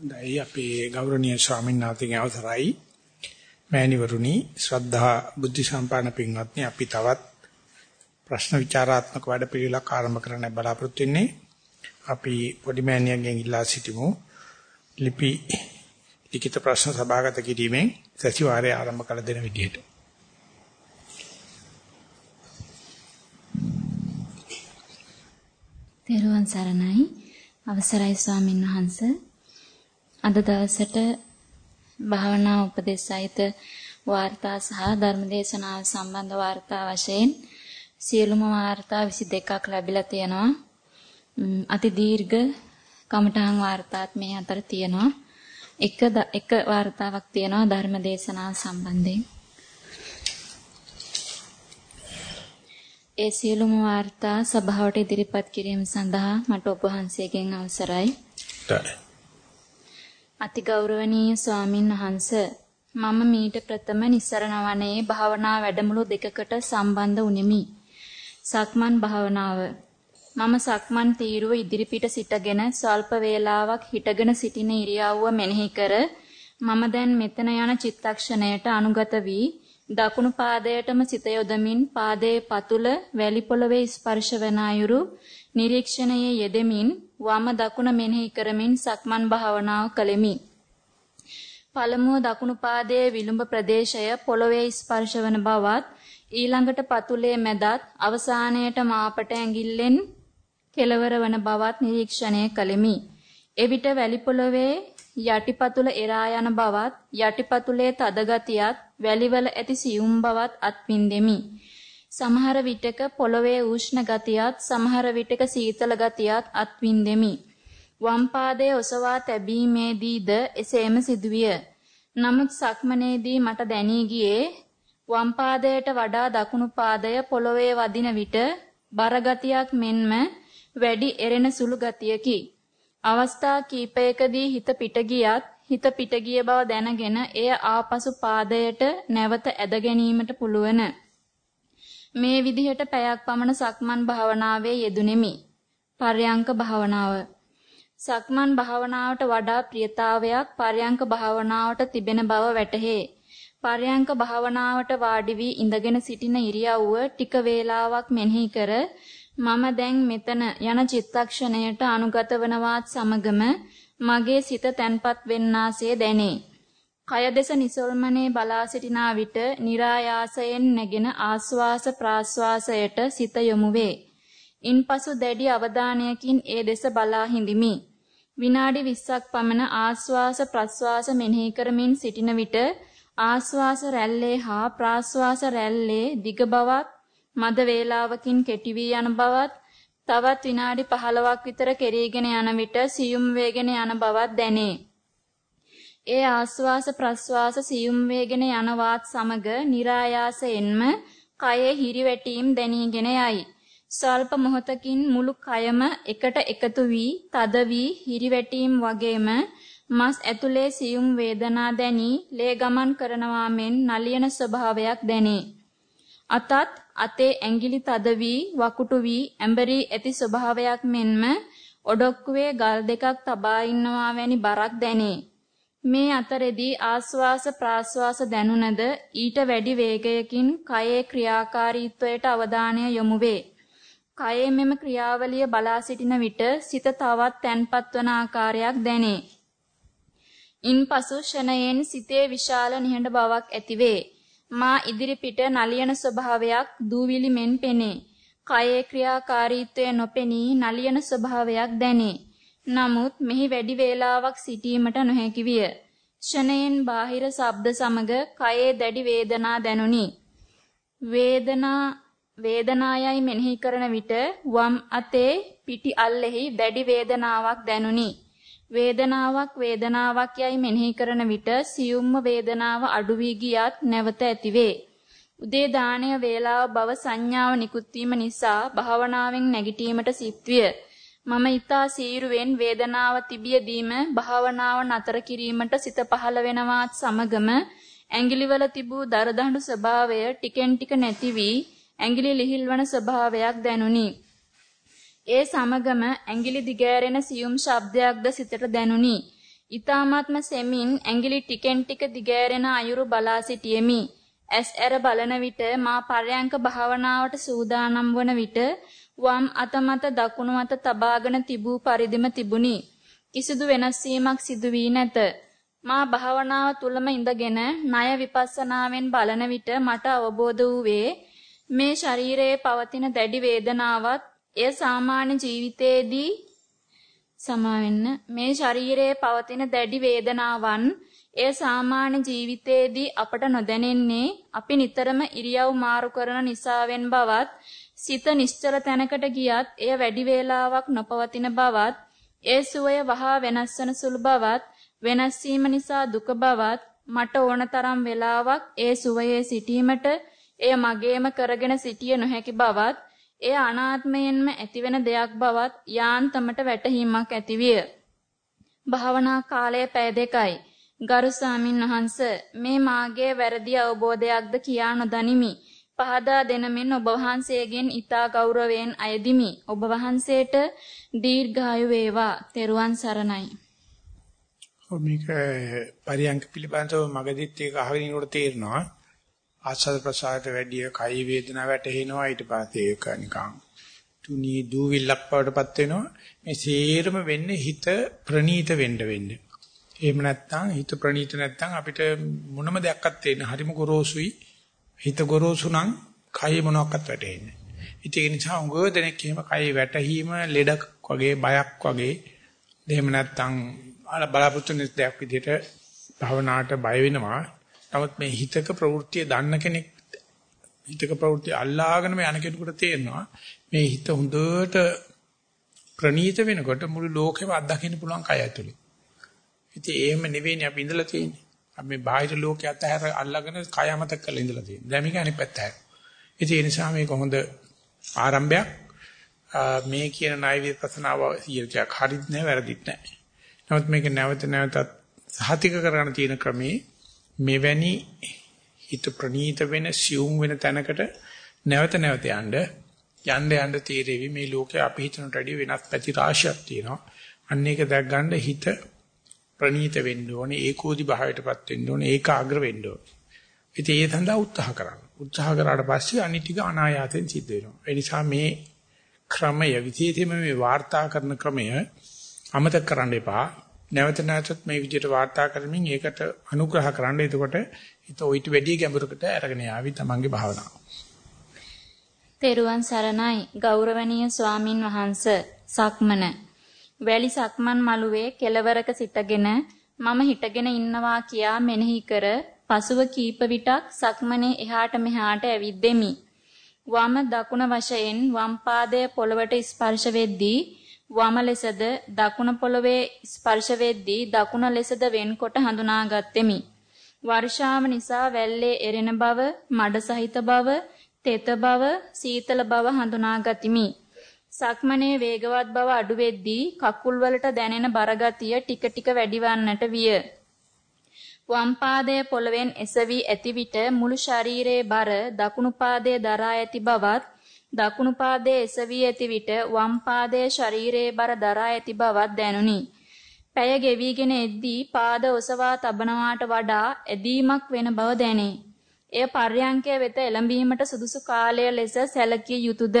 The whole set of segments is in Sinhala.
හොඳයි. අපේ ගෞරවනීය ස්වාමීන් වහන්සේගේ අවසරයි. මෑණිවරුනි ශ්‍රද්ධා බුද්ධ සම්පන්න පින්වත්නි අපි තවත් ප්‍රශ්න විචාරාත්මක වැඩපිළිවෙලක් ආරම්භ කරන්න බලාපොරොත්තු වෙන්නේ. අපි පොඩි මෑණියන්ගෙන් ඉල්ලා සිටිමු. ලිපි ලිඛිත ප්‍රශ්න සභාගත කිරීමෙන් සතිವಾರය ආරම්භ කළ දෙන විදිහට. තෙරුවන් සරණයි. අවසරයි ස්වාමින් වහන්සේ අද දවසට භාවනා උපදේශ සහිත වාර්තා සහ ධර්මදේශනාව සම්බන්ධ වාර්තා වශයෙන් සියලුම වාර්තා 22ක් ලැබිලා තියෙනවා. අති දීර්ඝ කමඨාන් වාර්තාත් මේ අතර තියෙනවා. එක එක වාර්තාවක් තියෙනවා ධර්මදේශනාව සම්බන්ධයෙන්. ඒ සියලුම වාර්තා සභාවට ඉදිරිපත් කිරීම සඳහා මට ඔබ වහන්සේගෙන් අවසරයි. අතිගෞරවනීය ස්වාමින් වහන්ස මම මීට ප්‍රථම නිස්සරණ වනයේ භාවනා වැඩමුළු දෙකකට සම්බන්ධ වුනිමි. සක්මන් භාවනාව මම සක්මන් තීරුව ඉදිරිපිට සිටගෙන ස්වල්ප වේලාවක් හිටගෙන සිටින ඉරියව්ව මෙනෙහි කර මම දැන් මෙතන යන චිත්තක්ෂණයට අනුගත වී දකුණු පාදයටම සිත යොදමින් පාදයේ පතුල වැලි පොළවේ ස්පර්ශ වන අයුරු නිරීක්ෂණයේ යෙදෙමින් වම දකුණ මෙනෙහි කරමින් සක්මන් භාවනාව කළෙමි. පළමුව දකුණු පාදයේ විලුඹ ප්‍රදේශය පොළවේ ස්පර්ශ වන බවත් ඊළඟට පතුලේ මැදත් අවසානයේට මාපට ඇඟිල්ලෙන් කෙලවර වන බවත් නිරීක්ෂණය කළෙමි. එවිට වැලි පොළවේ යටිපතුල එරා යන බවත් යටිපතුලේ තද ගතියත් වැලිවල ඇති සියුම් බවත් අත්විඳෙමි. සමහර විටක පොළවේ උෂ්ණ ගතියත් සමහර විටක සීතල ගතියත් අත්විඳෙමි. වම් පාදයේ ඔසවා තැබීමේදීද එසේම සිදුවිය. නමුත් සක්මනේදී මට දැනී ගියේ වම් පාදයට වඩා දකුණු පාදය පොළවේ වදින විට බර ගතියක් මෙන්ම වැඩි එරෙන සුළු ගතියකි. අවස්ථා කීපයකදී හිත පිට ගියත් හිත පිට ගිය බව දැනගෙන එය ආපසු පාදයට නැවත ඇද ගැනීමට පුළුවන්. මේ විදිහට පැයක් පමණ සක්මන් භාවනාවේ යෙදුණෙමි. පර්යංක භාවනාව. සක්මන් භාවනාවට වඩා ප්‍රියතාවයක් පර්යංක භාවනාවට තිබෙන බව වැටහේ. පර්යංක භාවනාවට වාඩි වී ඉඳගෙන සිටින ඉරියව්ව ටික වේලාවක් මෙනෙහි කර මම දැන් මෙතන යන චිත්තක්ෂණයට අනුගත වනවත් සමගම මගේ සිත තැන්පත් වෙන්නාසේ දැනේ. කය දෙස නිසල්මනේ බලා සිටිනා විට નિરાයාසයෙන් නැගෙන ආස්වාස ප්‍රාස්වාසයට සිත යොමු වේ. ඉන්පසු දැඩි අවධානයකින් ඒ දෙස බලා හිඳිමි. විනාඩි 20ක් පමණ ආස්වාස ප්‍රස්වාස මෙනෙහි කරමින් සිටින විට ආස්වාස රැල්ලේ හා ප්‍රාස්වාස රැල්ලේ දිග බවත් මද වේලාවකින් කෙටි වී යන බවත් තවත් විනාඩි 15ක් විතර කෙරීගෙන යන විට සියුම් වේගෙන යන බවක් දැනේ. ඒ ආස්වාස ප්‍රස්වාස සියුම් වේගෙන යනවත් සමග નિરાයාසයෙන්ම කයේ හිරිවැටීම් දැනීගෙන යයි. ස්වල්ප මොහොතකින් මුළු කයම එකට එකතු වී තද වී හිරිවැටීම් වගේම මස් ඇතුලේ සියුම් වේදනා දැනි ලේ ගමන් කරනවා මෙන් නලියන ස්වභාවයක් දැනේ. අතත් අතේ ඇඟිලි තද වී වකුටු වී ඇඹරී ඇති ස්වභාවයක් මෙන්ම ඔඩොක්කුවේ ගල් දෙකක් තබා ඉන්නවා වැනි බරක් දැනේ. මේ අතරෙදී ආස්වාස ප්‍රාස්වාස දැනුණද ඊට වැඩි වේගයකින් කයේ ක්‍රියාකාරීත්වයට අවධානය යොමු වේ. කයේ මෙම ක්‍රියාවලිය බලා සිටින විට සිත තවත් තැන්පත් වන ආකාරයක් දැනේ. ඉන්පසු ෂණයෙන් සිතේ විශාල නිහඬ බවක් ඇතිවේ. මා ඉදිරි පිට නලියන ස්වභාවයක් දූවිලි මෙන් පෙනේ. කයේ ක්‍රියාකාරීත්වය නොපෙනී නලියන ස්වභාවයක් දැනේ. නමුත් මෙහි වැඩි වේලාවක් සිටීමට නොහැකි විය. ෂණයෙන් බාහිර ශබ්ද සමග කයේ දැඩි වේදනා දැනුනි. වේදනා වේදනායයි මෙනෙහි කරන විට වම් අතේ පිටි අල්ලෙහි දැඩි වේදනාවක් දැනුනි. වේදනාවක් වේදනාවක් යයි මෙනෙහි කරන විට සියුම්ම වේදනාව අඩු වී ගියත් නැවත ඇතිවේ. උදේ දාණය වේලාව බව සංඥාව නිකුත් නිසා භාවනාවෙන් නැගිටීමට සිත්විය. මම ඊතා සීරුවෙන් වේදනාව තිබියදීම භාවනාව නතර කිරීමට සිත පහළ වෙනවත් සමගම ඇඟිලිවල තිබූ දරදඬු ස්වභාවය ටිකෙන් ටික නැති වී ඇඟිලි ලිහිල්වන ස්වභාවයක් දැනුනි. ඒ සමගම ඇඟිලි දිගෑරෙන සියුම් ශබ්දයක්ද සිතට දැනුනි. ඊ타මාත්ම සෙමින් ඇඟිලි ටිකෙන් ටික දිගෑරෙන අයුරු බලා සිටියෙමි. ඇස් ඇර බලන විට මා පර්යංක භාවනාවට සූදානම් වන විට වම් අත මත දකුණු අත තබාගෙන තිබූ පරිදිම තිබුණි. කිසිදු වෙනස් වීමක් සිදු වී නැත. මා භාවනාව තුලම ඉඳගෙන ණය විපස්සනාවෙන් බලන විට මට අවබෝධ වූවේ මේ ශරීරයේ පවතින දැඩි වේදනාවත් එය සාමාන්‍ය ජීවිතයේදී සමාවෙන්න මේ ශරීරයේ පවතින දැඩි වේදනාවන් එය සාමාන්‍ය ජීවිතයේදී අපට නොදැනෙන්නේ අපි නිතරම ඉරියව් මාරු කරන නිසාවෙන් බවත් සිත නිශ්චල තැනකට ගියත් එය වැඩි වේලාවක් නොපවතින බවත් ඒ සුවය වහා වෙනස් වන සුළු බවත් වෙනස් වීම නිසා දුක බවත් මට ඕන තරම් වේලාවක් ඒ සුවයේ සිටීමට එය මගේම කරගෙන සිටිය නොහැකි බවත් එය අනාත්මයෙන්ම ඇතිවෙන දෙයක් බවත් යාන්තමට වැටහීමක් ඇතිවිය. භාවනා කාලය පැය දෙකයි. ගරු ස්වාමින් වහන්ස මේ මාගේ වැරදි අවබෝධයක්ද කියා නොදනිමි. පහදා දෙනමින් ඔබ වහන්සේගෙන් ඊතා ගෞරවයෙන් අයදිමි. ඔබ වහන්සේට දීර්ඝායු වේවා. තෙරුවන් සරණයි. මේක පරියන්ක පිළිබඳව මගදිත් ඒක අහගෙන ඉන්නකොට තේරෙනවා ආස්වාද ප්‍රසආරට වැඩි කයි වේදනාව වැටෙනවා ඊට පස්සේ ඒක නිකන් තුනී දූවිල්ලක් වඩටපත් වෙනවා මේ සේරම වෙන්නේ හිත ප්‍රනීත වෙන්න වෙන්නේ එහෙම නැත්නම් හිත ප්‍රනීත නැත්නම් අපිට මොනම දෙයක්වත් තේින්න හරිම ගොරෝසුයි හිත ගොරෝසු නම් කය මොනවත් වැටෙන්නේ ඉතින් ඒ නිසා උගව දෙනෙක් එහෙම කය වැටහීම ලෙඩක් වගේ බයක් වගේ එහෙම නැත්නම් බලාපොරොත්තු වෙන දෙයක් විදිහට භවනාට බය වෙනවා නමුත් මේ හිතක ප්‍රවෘත්තිය දන්න කෙනෙක් හිතක ප්‍රවෘත්තිය අල්ලාගෙන මේ යන කෙනෙකුට තේරෙනවා මේ හිත හොඳට ප්‍රනීත වෙනකොට මුළු ලෝකෙම අත්දකින්න පුළුවන් කය ඇතුලේ. ඉතින් එහෙම නෙවෙයිනේ අපි ඉඳලා තියෙන්නේ. අපි මේ බාහිර ලෝකයේ අතහැර අල්ලාගෙන කය අමතක කරලා ඉඳලා තියෙන්නේ. දැන් මේක අනිත් පැත්ත හැර. ඉතින් ඒ නිසා මේක හොඳ ආරම්භයක්. මේ කියන ණය විපස්සනාව 100ක් හරිත් නෑ වැරදිත් නෑ. නමුත් මේක නැවත නැවතත් සහතික කරගන්න තියෙන ක්‍රමේ මෙවැනි හිත ප්‍රනීත වෙන සියුම් වෙන තැනකට නැවත නැවත යන්න යන්න යන්න තීරෙවි මේ ලෝකේ අපි හිතනට වැඩිය වෙනස් පැති රාශියක් තියෙනවා. අන්න ඒක දැක් ගන්න හිත ප්‍රනීත වෙන්න ඕනේ ඒකෝදි භාවයටපත් වෙන්න ඕනේ ඒකාග්‍ර වෙන්න ඕනේ. ඉතින් ඒ සඳහා උත්සාහ කරන්න. උත්සාහ කරාට පස්සේ අනිත් ටික අනායාසයෙන් සිද්ධ වෙනවා. ඒ නිසා මේ ක්‍රමය විශේෂයෙන්ම මේ වාර්තා කරන ක්‍රමය අමතක කරන්න එපා. නැවත නැවතත් මේ විදිහට වාර්තා කරමින් ඒකට අනුග්‍රහ කරන්න. එතකොට හිත ඔయిత වැඩි ගැඹුරකට අරගෙන යාවි තමන්ගේ භාවනාව. තෙරුවන් සරණයි ගෞරවනීය ස්වාමින් වහන්ස සක්මන වැලි සක්මන් මළුවේ කෙළවරක සිටගෙන මම හිටගෙන ඉන්නවා කියා මෙනෙහි කර පසුව කීප විටක් සක්මනේ එහාට මෙහාට ඇවිද්දෙමි. වම දකුණ වශයෙන් වම් පාදය පොළවට ස්පර්ශ වෙද්දී වම ලෙසද දකුණ පොළවේ ස්පර්ශ වෙද්දී දකුණ ලෙසද වෙන්කොට හඳුනාගත්ෙමි. වර්ෂාව නිසා වැල්ලේ එරෙන බව, මඩ සහිත බව, තෙත බව, සීතල බව හඳුනාගතිමි. සක්මනේ වේගවත් බව අඩු වෙද්දී කකුල් වලට දැනෙන බරගතිය ටික ටික වැඩිවන්නට විය. වම් පාදයේ පොළවෙන් එසවි ඇති විට මුළු ශරීරයේ බර දකුණු පාදයේ දරා ඇති බවත් දකුණු පාදයේ එසවි ඇති විට වම් පාදයේ ශරීරයේ බර දරා ඇති බවක් දැනුනි. පැය ගෙවිගෙන එද්දී පාද ඔසවා තබනවාට වඩා ඇදීමක් වෙන බව දැනේ. එය පර්යංකය වෙත එළඹීමට සුදුසු කාලය ලෙස සැලකිය යුතුයද?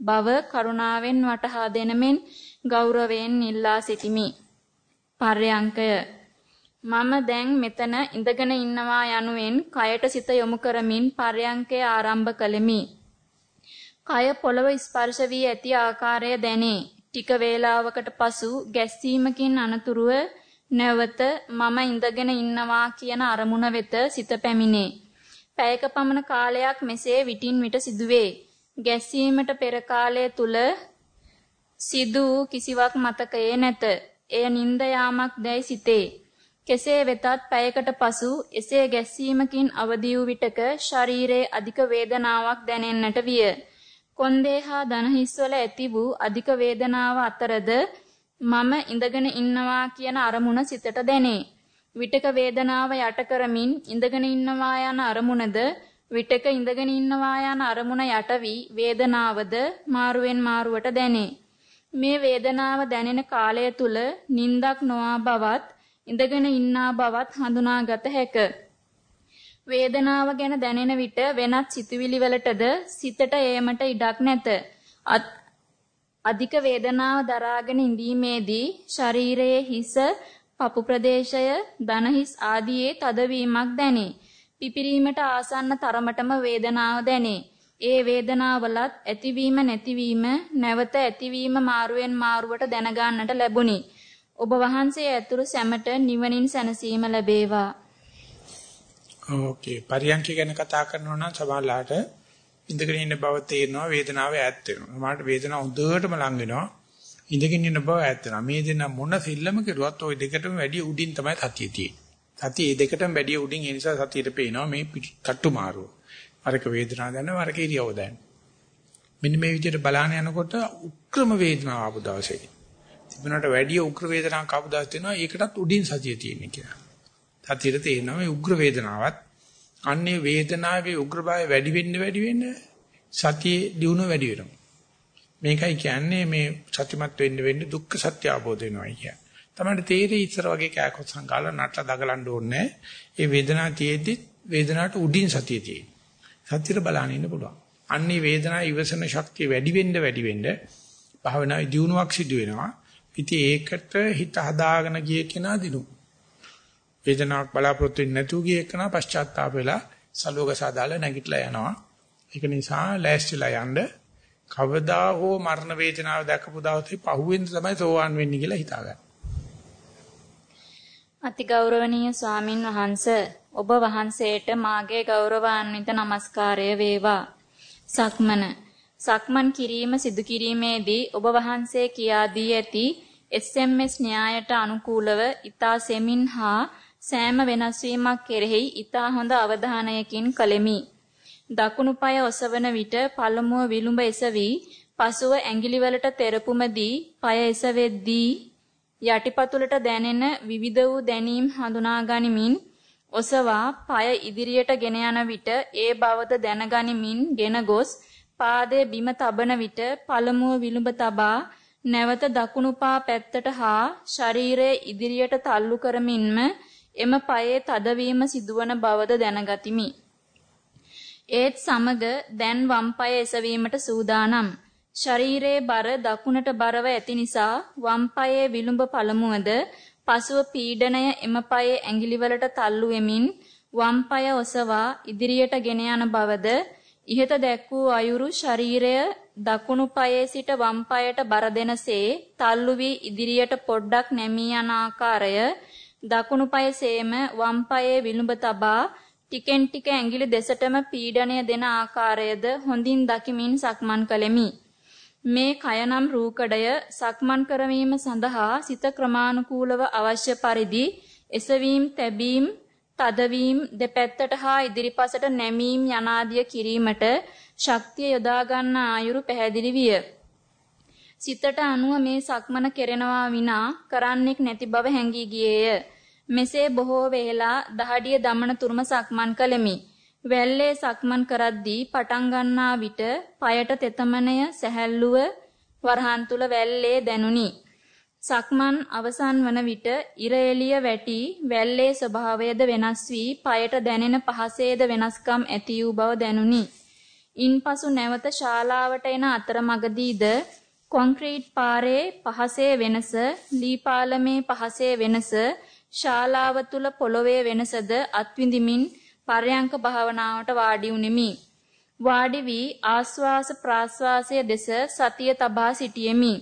බව කරුණාවෙන් වටහා දෙනමෙන් ගෞරවයෙන් ඉල්ලා සිටිමි. පර්යංකය මම දැන් මෙතන ඉඳගෙන ඉන්නවා යනුවෙන් කයට සිත යොමු කරමින් පර්යංකය ආරම්භ කළෙමි. කය පොළව ස්පර්ශ වී ඇති ආකාරය දැනේ. ටික වේලාවකට පසු ගැස්සීමකින් අනතුරුව නැවත මම ඉඳගෙන ඉන්නවා කියන අරමුණ වෙත සිත පැමිණේ. පැයක පමණ කාලයක් මෙසේ විටින් විට සිදුවේ. ගැස්සීමට පෙර කාලය තුල සිදු කිසිවක් මතකයේ නැත. එය නිନ୍ଦ යාමක් දැයි සිතේ. කෙසේ වෙතත් පැයකට පසු එසේ ගැස්සීමකින් අවදි වූ විටක ශරීරයේ අධික වේදනාවක් දැනෙන්නට විය. කොන්දේ හා දනහිස්වල ඇති වූ අධික වේදනාව අතරද මම ඉඳගෙන ඉන්නවා කියන අරමුණ සිතට දැනේ. විටක වේදනාව යට කරමින් ඉඳගෙන ඉන්නවා යන අරමුණද විටක ඉඳගෙන ඉන්නවා යන අරමුණ යට වී වේදනාවද මාරුවෙන් මාරුවට දැනේ. මේ වේදනාව දැනෙන කාලය තුල නිින්දක් නොආ බවත් ඉඳගෙන ඉන්නා බවත් හඳුනාගත හැක. වේදනාව ගැන දැනෙන විට වෙනත් සිතුවිලි වලටද සිතට ඒමට ඉඩක් නැත. අධික වේදනාව දරාගෙන ඉඳීමේදී ශරීරයේ හිස, පපු ප්‍රදේශය, දන හිස් ආදියේ තදවීමක් දැනේ. පිපිරීමට ආසන්න තරමටම වේදනාව දැනේ. ඒ වේදනාවලත් ඇතිවීම නැතිවීම නැවත ඇතිවීම මාරුවෙන් මාරුවට දැනගන්නට ලැබුණි. ඔබ වහන්සේ ඇතුළු සැමට නිවනින් සැනසීම ලැබේවා. ඕකේ පරියන්ක ගැන කතා කරනවා නම් සමහරලාට ඉඳගෙන ඉන්න බව තේරෙනවා වේදනාව ඈත් වෙනවා. සමහරට වේදනාව හොඳටම ලඟ වෙනවා. ඉඳගෙන ඉන්න බව ඈත් වෙනවා. මේ දෙන මොන සිල්ලම කෙරුවත් ওই දෙකටම වැඩි උඩින් තමයි සතිය තියෙන්නේ. සතිය ඒ දෙකටම වැඩි උඩින් ඒ නිසා සතියට පේනවා මේ තට්ටු මාරුව. අරක වේදනාව දැනෙනවා අරක ඉරියව දැනෙනවා. මෙන්න මේ විදිහට බලාන යනකොට උක්‍රම වේදනාව ආපු දවසේ තිබුණාට වැඩි උග්‍ර වේදනාවක් ආපු දවස් තියෙනවා ඒකටත් උඩින් සතිය තියෙන්නේ කියලා. සතියට තේරෙනවා මේ උග්‍ර වේදනාවත් අන්නේ වේදනාවේ උග්‍රභාවය වැඩි වෙන්න වැඩි වෙන්න සතියේ දියුණුව වැඩි වෙනවා. මේකයි කියන්නේ මේ සත්‍යමත් වෙන්න වෙන්න දුක්ඛ සත්‍ය අවබෝධ වෙනවා කියන්නේ. තමයි තේරෙයි ඉස්සර වගේ කෑකොත් සංකාල නටලා දගලන්න ඕනේ. ඒ වේදනාව තියෙද්දි වේදනාවට උඩින් සතිය තියෙන්නේ. සතියට බලන්න ඉන්න පුළුවන්. අන්නේ වේදනාව ඉවසන ශක්තිය වැඩි වෙන්න වැඩි වෙන්න භාවනාවේ දියුණුවක් සිදු වෙනවා. ඉතින් ඒකට හිත හදාගෙන ගිය කෙනා දිනු. වේදනාවක් බලාපොරොත්තු වෙන්නේ නැතුව ගිය කෙනා පශ්චාත්තාප වෙලා සලෝක සාදාලා නැගිටලා යනවා. ඒක නිසා ලෑස්තිලා යන්න කවදා හෝ මරණ වේදනාව දැකපු දවසේ පහුවෙන්ද තමයි සෝවාන් වෙන්නේ කියලා හිතාගන්න. අතිගෞරවනීය ස්වාමින් වහන්සේ ඔබ වහන්සේට මාගේ ගෞරවාන්විත নমස්කාරය වේවා. සක්මන සක්මන් කිරීම සිදු කිරීමේදී ඔබ වහන්සේ කියා දී ඇති SMS න්‍යායට අනුකූලව ඊතා සෙමින් හා සෑම වෙනස් වීමක් කෙරෙහි ඊතා හොඳ අවධානයකින් කළෙමි. දකුණු පාය ඔසවන විට පළමුව විලුඹ එසවි, පසුව ඇඟිලි වලට තෙරපුමදී පාය එසවෙද්දී යටිපතුලට දැනෙන විවිධ වූ දැනීම් හඳුනා ගනිමින් ඔසවා পায় ඉදිරියට ගෙන යන විට ඒ බවද දැනගනිමින් ගෙන ගොස් පාදයේ බිම තබන විට පළමුව විලුඹ තබා නැවත දකුණු පා පැත්තට හා ශරීරයේ ඉදිරියට තල්ලු කරමින්ම එම පයේ තදවීම සිදුවන බවද දැනගතිමි. ඒත් සමග දැන් වම් පාය එසවීමට සූදානම්. ශරීරයේ බර දකුණට බරව ඇති නිසා වම් පායේ විලුඹ පළමුවද පසුව පීඩණය එම පායේ ඇඟිලි වලට තල්ලු වෙමින් වම් පාය ඔසවා ඉදිරියට ගෙන යන බවද ඉහත දැක් වූ අයුරු ශරීරය දකුණු පායේ සිට වම් පායට බර දෙනසේ තල්ලු වී ඉදිරියට පොඩ්ඩක් නැමී යන ආකාරය දකුණු පායසේම වම් පායේ විලුඹ තබා ටිකෙන් ටික ඇඟිලි දෙසටම පීඩණය දෙන ආකාරයද හොඳින් දකිමින් සක්මන් කළෙමි. මේ කයනම් රූකඩය සක්මන් කරවීම සඳහා සිත ක්‍රමානුකූලව අවශ්‍ය පරිදි එසවීම තැබීම තදවීම දෙපැත්තට හා ඉදිරිපසට නැමීම යනාදිය කිරීමට ශක්තිය යොදා ගන්න ආයුරු පැහැදිලි විය. සිතට අනුව මේ සක්මන කෙරෙනවා විනා කරන්නෙක් නැති බව හැඟී ගියේය. මෙසේ බොහෝ වේලා දහඩිය දමන තුරුම සක්මන් කළෙමි. වැල්ලේ සක්මන් කරද්දී පටන් ගන්නා විට পায়ට තෙතමනය සැහැල්ලුව වරහන් තුල වැල්ලේ දැනුනි. සක්මන් අවසන් වන විට ඉර එළිය වැටි වැල්ලේ ස්වභාවයද වෙනස් වී পায়ට දැනෙන පහසේද වෙනස්කම් ඇති වූ බව දැනුනි. ඉන්පසු නැවත ශාලාවට එන අතරමඟදීද කොන්ක්‍රීට් පාරේ පහසේ වෙනස, ලී පාලමේ පහසේ වෙනස, ශාලාව තුල පොළවේ වෙනසද අත්විඳිමින් පර්යංක භාවනාවට වාඩි උනේමි. වාඩි වී ආස්වාස ප්‍රාස්වාසයේ දෙස සතිය තබා සිටියෙමි.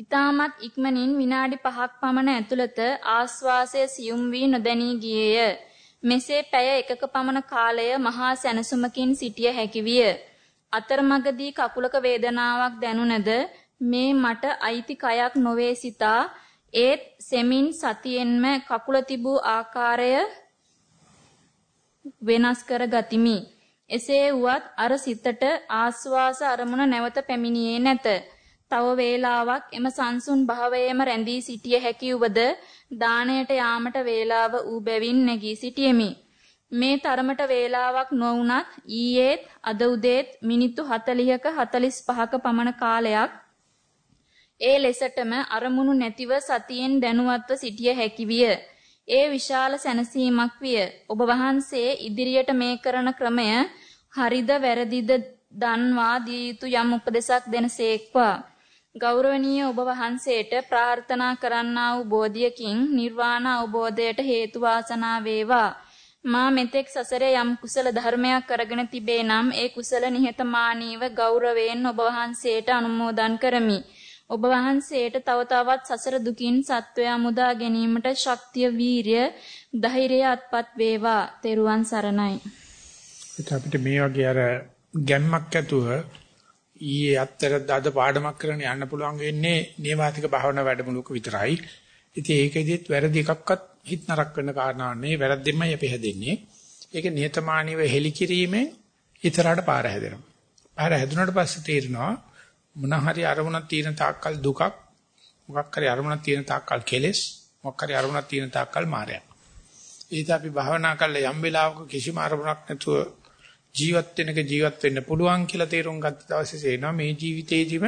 ඊටමත් ඉක්මනින් විනාඩි 5ක් පමණ ඇතුළත ආස්වාසය සියුම් වී නොදැනී ගියේය. මෙසේ පැය එකක පමණ කාලය මහා සැනසුමකින් සිටිය හැකි විය. අතරමඟදී කකුලක වේදනාවක් දැනුණද මේ මට අයිති කයක් නොවේ සිතා ඒත් සෙමින් සතියෙන්ම කකුල තිබූ ආකාරය වෙනස් කර ගතිමි. එසේ වුවත් අර සිතට ආස්වාස අරමුණ නැවත පැමිණියේ නැත. තව වේලාවක් එම සංසුන් භාවයේම රැඳී සිටිය හැකි වුවද දාණයට යාමට වේලාව ඌ බැවින් නැගී සිටියෙමි. මේ තරමට වේලාවක් නොවුනත් ඊයේත් අද උදේත් මිනිත්තු 40ක 45ක පමණ කාලයක් ඒ ලෙසටම අරමුණු නැතිව සතියෙන් දැනුවත්ව සිටිය හැකි විය. ඒ විශාල සැනසීමක් විය. ඔබ වහන්සේ ඉදිරියට මේ කරන ක්‍රමය හරිද වැරදිද දන්වා දිය යුතු යම් උපදේශක් දෙනසේක්වා. ගෞරවනීය ඔබ වහන්සේට ප්‍රාර්ථනා කරන්නා වූ බෝධියකින් නිර්වාණ අවබෝධයට හේතු වාසනා වේවා. මා මෙතෙක් සසරේ යම් කුසල ධර්මයක් කරගෙන තිබේ නම් ඒ කුසල නිහතමානීව ගෞරවයෙන් ඔබ වහන්සේට අනුමෝදන් කරමි. ඔබ වහන්සේට තව තවත් සසර දුකින් සත්වයා මුදා ගැනීමට ශක්තිය වීරිය ධෛර්යය අත්පත් වේවා. තෙරුවන් සරණයි. අපිට මේ වගේ අර ගැම්මක් ඇතුව ඊයේ අත්තර අද පාඩමක් කරන්න යන්න පුළුවන් වෙන්නේ නේවාතික භාවනා වැඩමුළුවක විතරයි. ඉතින් ඒකෙදිත් වැරදි එකක්වත් හිත නරක වෙන කාරණාවක් නෙවෙයි වැරද්දෙන්මයි අපි හැදෙන්නේ. ඒක නිහතමානීව හෙලිකිරීමෙන් ඉතරාට පාර හැදෙනවා. පාර හැදුනට පස්සේ තේරෙනවා මොන හරි අරමුණක් තියෙන තාක්කල් දුකක් මොකක් හරි අරමුණක් තියෙන තාක්කල් කෙලෙස් මොකක් හරි අරමුණක් තියෙන තාක්කල් මායя. ඒක අපි භාවනා කරලා යම් වෙලාවක කිසිම අරමුණක් නැතුව ජීවත් වෙනක ජීවත් වෙන්න පුළුවන් කියලා තේරුම් ගත්ත දවසේ සේනවා මේ ජීවිතේදිම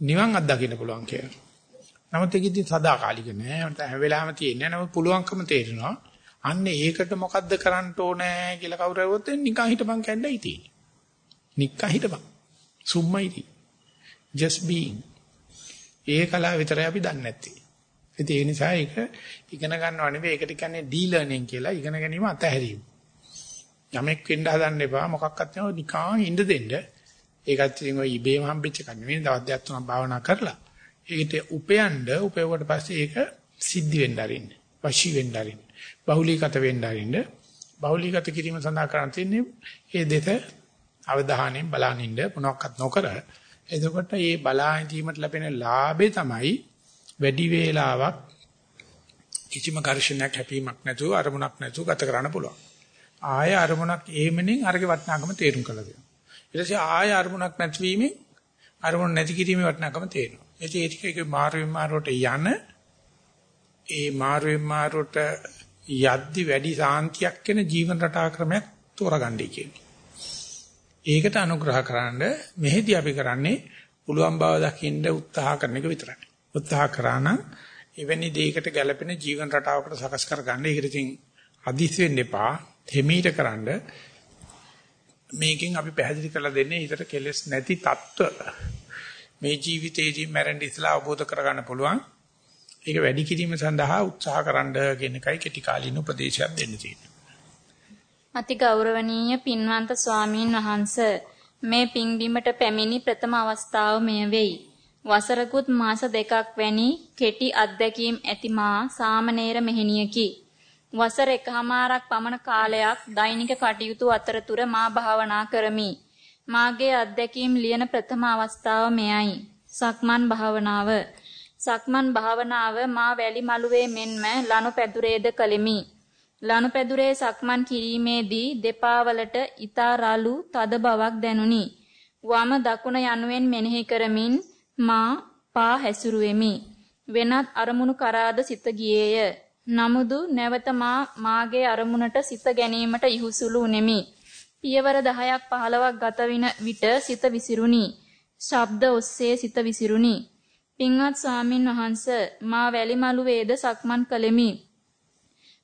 නිවන් අත්දකින්න පුළුවන් කියලා. නමුත් ඒක ඉතින් සදාකාලික නෑ. හැම වෙලාවෙම තියෙන්නේ නෑ. නමුත් පුළුවන්කම තේරෙනවා. අන්න ඒකට මොකද්ද කරන්න ඕනේ කියලා කවුරු හරි නිකන් හිටපන් කැන්නයි තියෙන්නේ. නිකන් හිටපන්. සුම්මයි තියෙන්නේ. Just being. ඒ කලාව විතරයි අපි දන්නේ නැත්තේ. ඒ නිසා ඒක ඉගෙන ගන්නව නෙවෙයි ඒකට කියන්නේ ඩීලර්නින් කියලා ඉගෙන ගැනීම අතහැරීම. යමෙක් වෙන්න හදන්න එපා මොකක්වත් නෑ නිකන් ඉඳ දෙන්න. ඒකත් ඉතින් ඔය ඉබේම හම්බෙච්ච එකක් නෙවෙයි දවස් දෙකක් තුනක් භාවනා කරලා. ඒකට උපයන්න උපයවට පස්සේ ඒක සිද්ධි වෙන්න ආරින්න. වශී වෙන්න ආරින්න. බහුලීගත වෙන්න ආරින්න. බහුලීගත කිරීම සඳහා කරන් තින්නේ මේ දෙත අවධානයෙන් බලනින්න මොනවත් නොකර එතකොට මේ බලා හිඳීමට ලැබෙන ලාභේ තමයි වැඩි වේලාවක් කිසිම ඝර්ෂණයක් හැපීමක් නැතුව අරමුණක් නැතුව ගත කරන්න පුළුවන්. ආය අරමුණක් එහෙමනම් අරගේ වටිනාකම තේරුම් කළා දෙනවා. ඊට පස්සේ ආය අරමුණක් නැතිවීමෙන් අරමුණ නැති කිරීමේ වටිනාකම තේරෙනවා. ඒ ඒක එක මාරුවෙන් මාරුවට යන ඒ මාරුවෙන් මාරුවට යද්දි වැඩි සාන්තියක් වෙන ජීවන රටා ක්‍රමයක් තෝරගන්නයි කියන්නේ. ඒකට අනුග්‍රහකරන මෙහෙදී අපි කරන්නේ පුළුවන් බව දකින්න උත්සාහ කරන එක විතරයි. උත්සාහ කරා නම් එවැනි දෙයකට ගැළපෙන ජීවන රටාවකට සකස් කරගන්න. ඒකට ඉතින් අදිස් වෙන්න එපා. හිමීටකරන මේකෙන් අපි පැහැදිලි කරලා දෙන්නේ හිතට කෙලෙස් නැති தত্ত্ব. මේ ජීවිතයේදී මැරෙන්න ඉස්සලා අවබෝධ කරගන්න පුළුවන්. ඒක වැඩි කිරීම සඳහා උත්සාහ කරන්න කියන එකයි කෙටි කාලින උපදේශයක් දෙන්න තියෙන්නේ. අති ගෞරවනීය පින්වන්ත ස්වාමීන් වහන්ස මේ පින්බිමට පැමිණි ප්‍රථම අවස්ථාව මෙය වෙයි. වසරකුත් මාස දෙකක් වැනි කෙටි අත්දැකීම් ඇති මා සාමණේර මෙහෙණියකි. වසර එකහමාරක් පමණ කාලයක් දෛනික කටයුතු අතරතුර මා භාවනා කරමි. මාගේ අත්දැකීම් ලියන ප්‍රථම අවස්ථාව මෙයයි. සක්මන් භාවනාව. සක්මන් භාවනාව මා වැලි මළුවේ මෙන්ම ලනු පැදුරේද කළෙමි. ලනුපැදුරේ සක්මන් කිරීමේදී දෙපා වලට ඊතා රළු තද බවක් දැනුනි. වම දකුණ යනුවෙන් මෙනෙහි කරමින් මා පා හැසිරුවෙමි. වෙනත් අරමුණු කරාද සිත ගියේය. නමුදු නැවත මා මාගේ අරමුණට සිත ගැනීමට ඉහුසුළු උනේමි. පියවර 10ක් 15ක් ගත වින විට සිත විසිරුනි. ශබ්ද ඔස්සේ සිත විසිරුනි. පින්වත් ස්වාමින් වහන්ස මා වැලිමලුවේද සක්මන් කළෙමි.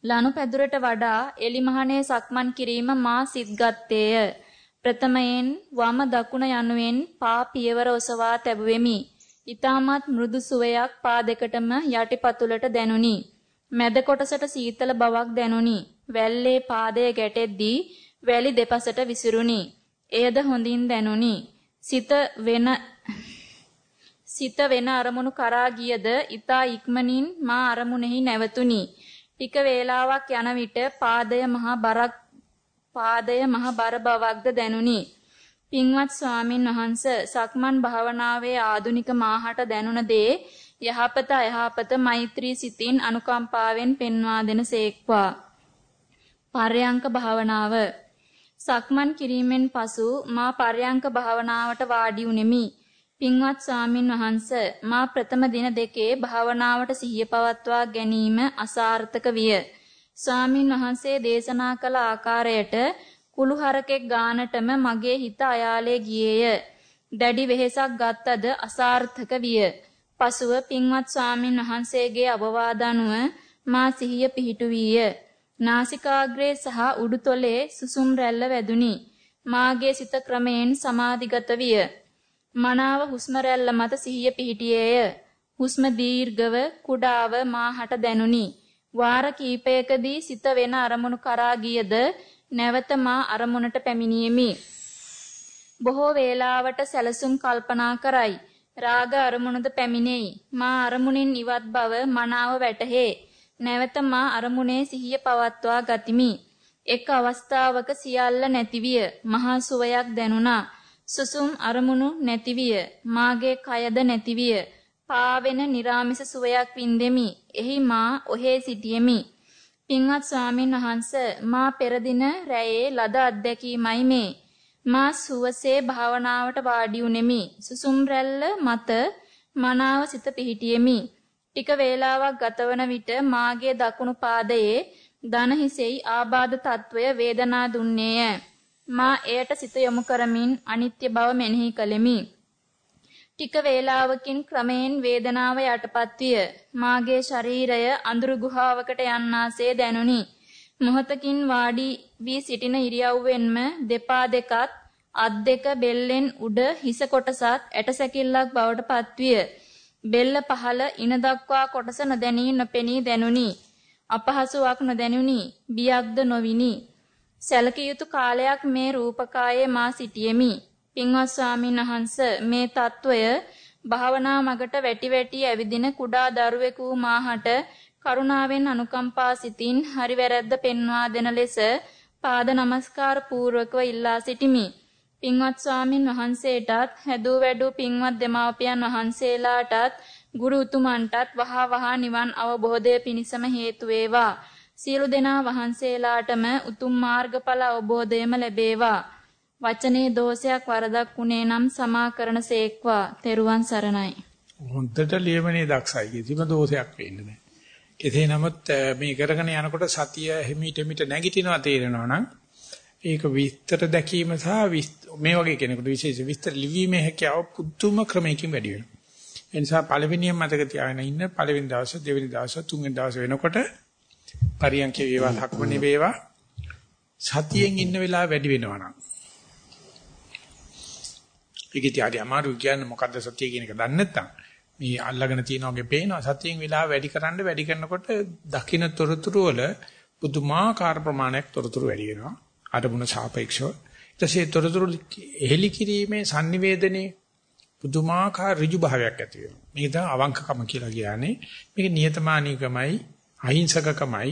ලනුපැදුරට වඩා එලිමහනේ සක්මන් කිරීම මා සිත්ගත්තේය. ප්‍රථමයෙන් වම දකුණ යනුවෙන් පා පියවර ඔසවා තැබුවෙමි. ඊටමත් මෘදු සුවයක් පා දෙකටම යටිපතුලට දැනුනි. මැද කොටසට සීතල බවක් දැනුනි. වැල්ලේ පාදය ගැටෙද්දී වැලි දෙපසට විසිරුනි. එයද හොඳින් දැනුනි. සිත වෙන සිත වෙන අරමුණු කරා ගියද ඊතා ඉක්මනින් මා අරමුණෙහි නැවතුනි. ටික වේලාවක් යන විට පාදය මහා බරක් පාදය මහා බර බවක්ද දැනුනි. පින්වත් ස්වාමින් වහන්ස සක්මන් භාවනාවේ ආදුනික මාහට දැනුණ දේ යහපත අයහපත මෛත්‍රී සිතින් අනුකම්පාවෙන් පෙන්වා දෙන සේක්වා. පර්යංක භාවනාව සක්මන් කිරීමෙන් පසු මා පර්යංක භාවනාවට වාඩි උනේමි. පින්වත් ස්වාමින් වහන්ස මා ප්‍රථම දින දෙකේ භාවනාවට සිහිය පවත්වා ගැනීම අසාර්ථක විය. ස්වාමින් වහන්සේ දේශනා කළ ආකාරයට කුළුහරකෙක් ගානටම මගේ හිත අයාලේ ගියේය. දැඩි වෙහෙසක් ගත්තද අසාර්ථක විය. පසුව පින්වත් ස්වාමින් වහන්සේගේ අවවාද අනුව මා සිහිය පිහිටුවීය. නාසිකාග්‍රේ සහ උඩුතොලේ සුසුම් රැල්ල වැදුනි. මාගේ සිත ක්‍රමයෙන් සමාධිගත විය. මනාව හුස්ම රැල්ල මත සිහිය පිහිටියේය. හුස්ම දීර්ඝව කුඩාව මාහට දැනුනි. වාර කීපයකදී සිත වෙන අරමුණු කරා ගියද නැවත මා අරමුණට පැමිණීමි. බොහෝ වේලාවට සැලසුම් කල්පනා කරයි. රාග අරමුණද පැමිණෙයි. මා අරමුණෙන් ඉවත් බව මනාව වැටහේ. නැවත මා අරමුණේ සිහිය පවත්වා ගතිමි. එක් අවස්ථාවක සියල්ල නැතිවිය. මහා සුවයක් දැනුණා. සුසුම් අරමුණු නැතිවිය. මාගේ කයද නැතිවිය. පාවෙන निराமிස සුවයක් වින්දෙමි. එහි මා ඔහේ සිටියෙමි. පින්වත් ස්වාමීන් වහන්ස මා පෙර දින රැයේ ලද අත්දැකීමයි මේ. මා සුවසේ භාවනාවට වාඩි උනේමි. සුසුම් රැල්ල මත මනාව සිත පිහිටියෙමි. ටික වේලාවක් ගතවන විට මාගේ දකුණු පාදයේ දන හිසෙහි ආබාධ తත්වය වේදනා දුන්නේය. මා එයට සිත යොමු කරමින් අනිත්‍ය බව මෙනෙහි කළෙමි. ටික වේලාවකින් ක්‍රමයෙන් වේදනාව යටපත් විය. මාගේ ශරීරය අඳුරු ගුහාවකට යන්නාසේ දැනුනි. මොහතකින් වාඩි වී සිටින ඉරියව්වෙන්ම දෙපා දෙකත් අත් දෙක බෙල්ලෙන් උඩ හිස කොටසත් ඇටසැකිල්ලක් බවට පත්විය. බෙල්ල පහළ ඉන දක්වා කොටස නොදැනී නොපෙනී දැනුනි. අපහසුාවක් නොදැනුනි. බියක්ද නොවිනි. සැලකිය යුතු කාලයක් මේ රූපකායේ මා සිටියෙමි. පින්වත් ස්වාමීන් වහන්ස මේ తত্ত্বය භාවනා මගට වැටි වැටි ඇවිදින කුඩා දරුවෙකු මාහට කරුණාවෙන් අනුකම්පා සිතින් හරි වැරද්ද පෙන්වා දෙන ලෙස පාද නමස්කාර පූර්වකව ඉල්ලා සිටිමි. පින්වත් ස්වාමින් වහන්සේටත් හැදූ වැඩූ පින්වත් දෙමාපියන් වහන්සේලාටත් ගුරු උතුමන්ටත් වහා වහා නිවන් අවබෝධය පිණිසම හේතු වේවා. සියලු දෙනා වහන්සේලාටම උතුම් මාර්ගඵල අවබෝධයම ලැබේවා. වචනේ දෝෂයක් වරදක් වුණේ නම් සමා කරන සේක්වා. තෙරුවන් සරණයි. හොඳට ලියමනේ දක්ෂයි. කිසිම දෝෂයක් වෙන්නේ නැහැ. කෙසේ නමුත් මේ කරගෙන යනකොට සතිය හිමිට හිමිට නැගිටිනවා තේරෙනවා නම් ඒක විස්තර දැකීම සහ මේ වගේ කෙනෙකුට විශේෂ විස්තර ලිවීමේ හැකියාව පුදුම ක්‍රමයකින් වැඩි වෙනවා. ඒ නිසා පළවෙනියෙන් මතක තියාගෙන ඉන්න පළවෙනි දවස් දෙවෙනි දවස් තුන්වෙනි දවස් වෙනකොට පරියන්කේ වේවා ධක්මනේ වේවා. සතියෙන් ඉන්න වෙලාව වැඩි වෙනවා නම්. ඒකේ තියාදී අමාරු කියන්නේ මොකද්ද සතිය කියන එක දන්නේ නැත්නම්. මේ අල්ලගෙන තියන වගේ පේනවා. සතියෙන් වෙලාව වැඩි කරන්න වැඩි කරනකොට දකින්න තොරතුරු වල පුදුමාකාර ප්‍රමාණයක් තොරතුරු වැඩි වෙනවා. අරමුණ සාපේක්ෂව. ඊටසේ තොරතුරු එහෙලි කිරීමේ sannivedanaye පුදුමාකාර ඍජු භාවයක් ඇති වෙනවා. මේක තමයි අවංකකම කියලා කියන්නේ. මේක නියතමානීකමයි අහිංසකකමයි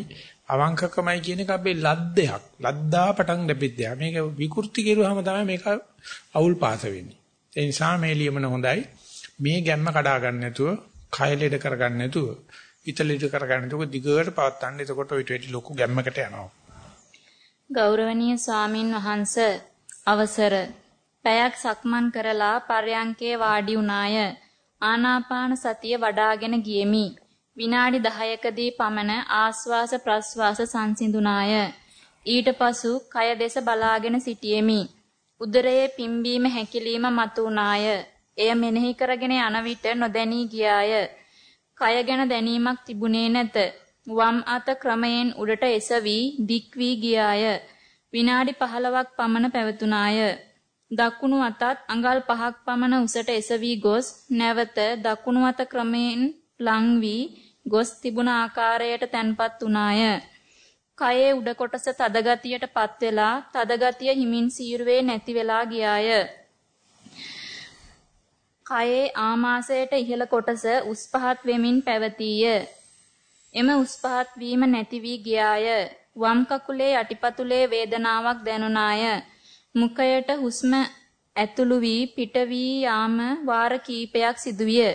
අවංකකමයි කියන එක අපේ ලද්දයක්. ලද්දා පටන් ලැබෙද්දී මේක විකෘති කෙරුවාම තමයි මේක අවුල් පාස වෙන්නේ. ඒ නිසා මේ ලියමන හොඳයි. මේ ගැම්ම කඩා ගන්න නැතුව කය ලෙඩ කර ගන්න නැතුව හිත ලෙඩ කර ගන්න නැතුව දිගට පවත්තන්න එතකොට ඔය ටෙටි ලොකු ගැම්මකට යනවා. ගෞරවනීය ස්වාමින් වහන්ස අවසර. පැයක් සක්මන් කරලා පර්යංකේ වාඩි වුණාය. ආනාපාන සතිය වඩාගෙන ගියෙමි. විනාඩි 10කදී පමණ ආස්වාස ප්‍රස්වාස සංසිඳුණාය ඊට පසු කය දෙස බලාගෙන සිටියෙමි උදරයේ පිම්බීම හැකිලිම මතුණාය එය මෙනෙහි කරගෙන යන විට නොදැනී ගියාය. කය ගැන දැනීමක් තිබුණේ නැත. වම් අත ක්‍රමයෙන් උඩට එසවි දික් වී ගියාය. විනාඩි 15ක් පමණ පැවතුනාය. දකුණු අතත් අඟල් 5ක් පමණ උසට එසවි ගොස් නැවත දකුණු අත ක්‍රමයෙන් ලං වී ගොස් තිබුණ ආකාරයට තැන්පත් වුණාය. කයේ උඩ කොටස තද ගතියටපත් වෙලා තද ගතිය හිමින් සීරුවේ නැති වෙලා ගියාය. කයේ ආමාශයට ඉහළ කොටස උස් පහත් වෙමින් පැවතීය. එම උස් පහත් වීම නැති වී ගියාය. වම් කකුලේ යටිපතුලේ වේදනාවක් දැනුණාය. මුඛයට හුස්ම ඇතුළු වී පිට වී යාම වාර කීපයක් සිදුවිය.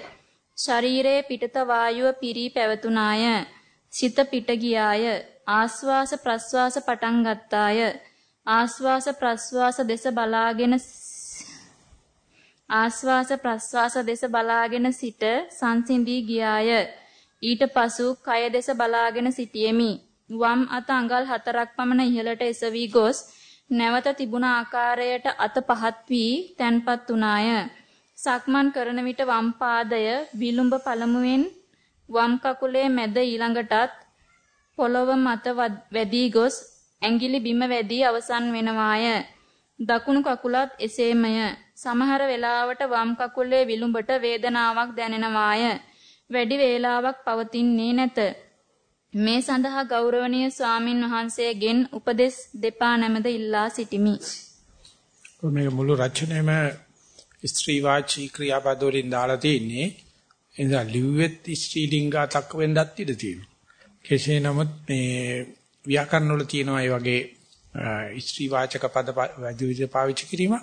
ශරීරයේ පිටත වායුව පිරී පැවතුණාය. සිත පිට ගියාය. ආස්වාස ප්‍රස්වාස පටන් ගත්තාය. ආස්වාස ප්‍රස්වාස දෙස බලාගෙන ආස්වාස ප්‍රස්වාස දෙස බලාගෙන සිට සංසිඳී ගියාය. ඊට පසු කය දෙස බලාගෙන සිටියෙමි. වම් අත අඟල් හතරක් පමණ ඉහළට එසවි ගොස් නැවත තිබුණ ආකාරයට අත පහත් වී තැන්පත් වුණාය. සක්මන් කරන විට වම් පාදය විලුඹ පළමුවෙන් වම් කකුලේ මැද ඊළඟටත් පොළව මත වැදී ගොස් ඇඟිලි බිම වැදී අවසන් වෙනවාය. දකුණු කකුලත් එසේමය. සමහර වෙලාවට වම් කකුලේ විලුඹට වේදනාවක් දැනෙනවාය. වැඩි වේලාවක් පවතින්නේ නැත. මේ සඳහා ගෞරවනීය ස්වාමින් වහන්සේගෙන් උපදෙස් දෙපා නැමද ඉල්ලා සිටිමි. මේ මුළු රචනයේම ස්ත්‍රී වාචී ක්‍රියාපද වලින් දාලා තියෙන්නේ එනිසා ලිව්වෙත් ස්ත්‍රී ලිංගාතක් වෙන්නත් ඉඩ තියෙනවා. කෙසේ නමුත් මේ ව්‍යාකරණ වල තියෙනවා ඒ වගේ ස්ත්‍රී වාචක පද විවිධ පාවිච්චි කිරීම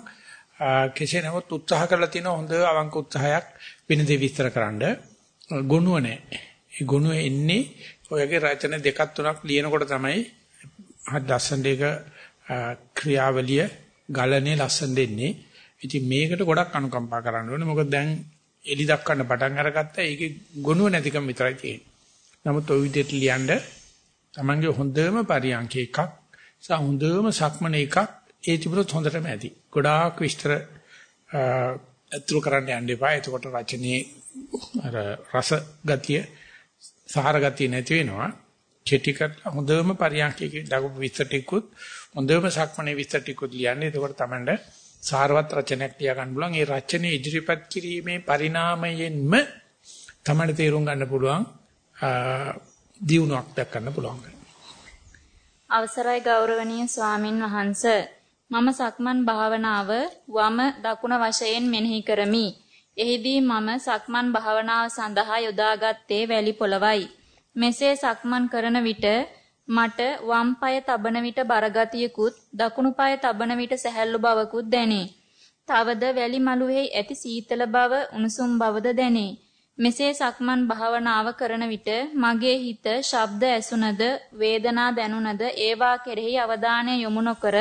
කෙසේ නමුත් උත්සාහ කරලා තියෙන හොඳ අවංක උත්සාහයක් වෙන දේ විස්තරකරනද ගුණුව නැහැ. ඒ ගුණුව එන්නේ ඔයගේ රචන දෙකක් තුනක් ලියනකොට තමයි හත් ලස්සන දෙක ක්‍රියාවලිය ගලනේ ලස්සන දෙන්නේ. ඉතින් මේකට ගොඩක් අනුකම්පා කරන්න ඕනේ. මොකද දැන් එලි දක්වන්න පටන් අරගත්තා. ඒකේ ගුණුව නැතිකම විතරයි තියෙන්නේ. නමුත් ওই විදිහට ලියනද තමන්ගේ හොඳම පරියන්ක එකක් සහ හොඳම සක්මන එකක් ඒ තිබුණොත් හොඳටම ඇති. ගොඩාක් විස්තර අතුරු කරන්න යන්න එපා. එතකොට රචනයේ අර රස ගතිය සහර ගතිය නැති වෙනවා. කෙටි කරලා හොඳම පරියන්කේ දකපු විස්තර ටිකුත් හොඳම සක්මනේ විස්තර ටිකුත් ලියන්නේ. එතකොට තමන්ට සාරවත් රචනයක් ලියා ගන්න පුළුවන්. ඒ රචනයේ ඉදිරිපත් කිරීමේ පරිණාමයෙන්ම තමයි තේරුම් ගන්න පුළුවන් දියුණුවක් දක්වන්න පුළුවන්. අවසරයි ගෞරවනීය ස්වාමින් වහන්ස මම සක්මන් භාවනාව වම දකුණ වශයෙන් මෙනෙහි කරමි. එහිදී මම සක්මන් භාවනාව සඳහා යොදාගත්තේ වැලි පොළවයි. මෙසේ සක්මන් කරන විට මට වම් පාය තබන විට බරගතියකුත් දකුණු පාය තබන විට සැහැල්ලු බවකුත් දැනේ. තවද වැලි මළුවේ ඇති සීතල බව උණුසුම් බවද දැනේ. මෙසේ සක්මන් භාවනාව කරන විට මගේ හිත ශබ්ද ඇසුනද වේදනා දැනුනද ඒවා කෙරෙහි අවධානය යොමු නොකර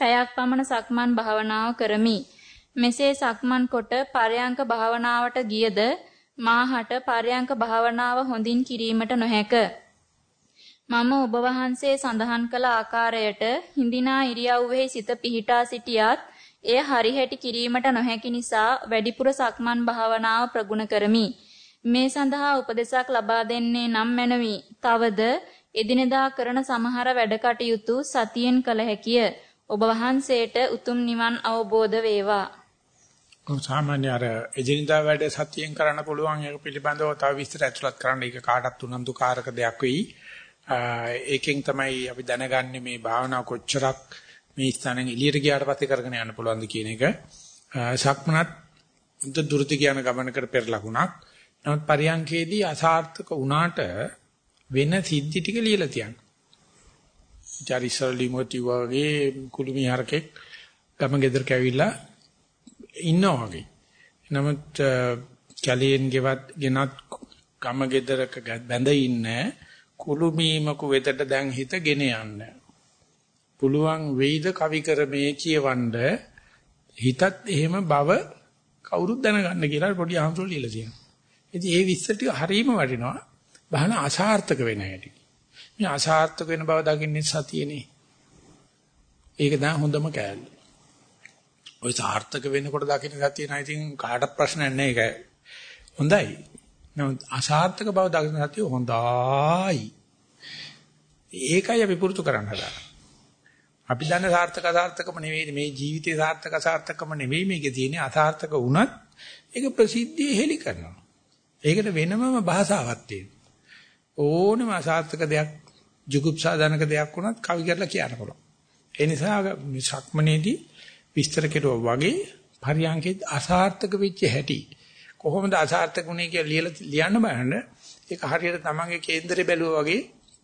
පැයක් පමණ සක්මන් භාවනාව කරමි. මෙසේ සක්මන් කොට පරයන්ක භාවනාවට ගියද මාහට පරයන්ක භාවනාව හොඳින් කිරීමට නොහැක. මම ඔබ වහන්සේ සඳහන් කළ ආකාරයට හිඳිනා ඉරියව්වෙහි සිත පිහිටා සිටියත් එය හරිහැටි කිරීමට නොහැකි නිසා වැඩිපුර සක්මන් භාවනාව ප්‍රගුණ කරමි. මේ සඳහා උපදෙසක් ලබා දෙන්නේ නම් මැනවි. තවද එදිනෙදා කරන සමහර වැඩ කටයුතු සතියෙන් කළ හැකිය. ඔබ වහන්සේට උතුම් නිවන් අවබෝධ වේවා. සාමාන්‍ය අර එදිනෙදා වැඩ සතියෙන් කරන්න පුළුවන් එක පිළිබඳව තව විස්තර ඇතුළත් කරන්න ඒක කාටත් උනන්දුකාරක දෙයක් වෙයි. ඒකෙන් තමයි අපි දැනගන්නේ මේ භාවනාව කොච්චරක් මේ ස්ථානෙන් එළියට ගියාට පස්සේ කරගෙන යන්න පුළුවන්ද කියන එක. සක්මනත් උද දුරති කියන ගමනකට පෙර ලකුණක්. නමුත් පරියංකේදී අසාර්ථක වුණාට වෙන සිද්ධි ටික ලියලා තියන්න. ජාරිසල් ලිමෝටි වගේ කුළුමි හරකෙක් ගම ගෙදර කැවිලා ඉන්නවා වගේ. නමුත් කැලියෙන් ගෙවත් ගෙනත් ගම ගෙදරක බැඳ ඉන්න කුළුමීමක වෙතට දැන් හිත ගෙන යන්න. පුළුවන් වෙයිද කවි කරමේ කියවන්න හිතත් එහෙම බව කවුරුත් දැනගන්න කියලා පොඩි අහම්සොල් ලියලා තියෙනවා. ඉතින් ඒ විස්තර ටික හරීම වටිනවා. බහන අසාර්ථක වෙන හැටි. මේ අසාර්ථක වෙන බව දකින්නේ සතියනේ. ඒක තමයි හොඳම කෑල්ල. ওই සාර්ථක වෙනකොට දකින්න සතිය නයි ඉතින් කාටවත් ප්‍රශ්නයක් නැහැ ඒක. හොඳයි. නමුත් අසාර්ථක බව දකින්න සතිය හොඳයි. ඒකයි අපි පුරුදු කරන්න හදන්නේ. අපි දන්න සාර්ථක අසාර්ථකම නෙවෙයි මේ ජීවිතේ සාර්ථක අසාර්ථකම නෙවෙයි මේකේ තියෙන්නේ අසාර්ථක වුණත් ඒක ප්‍රසිද්ධිය හෙලි කරනවා. ඒකට වෙනමම භාෂාවක් තියෙනවා. ඕනම අසාර්ථක දෙයක් ජුගුප්සා දනක දෙයක් වුණත් කවි කරලා කියන්න පුළුවන්. ඒ නිසා සක්මනේදී විස්තර කෙරුවා වගේ පරියන්කේ අසාර්ථක වෙච්ච හැටි කොහොමද අසාර්ථක වුනේ කියලා ලියන්න බලන්න ඒක හරියට තමන්ගේ කේන්දරේ බැලුවා වගේ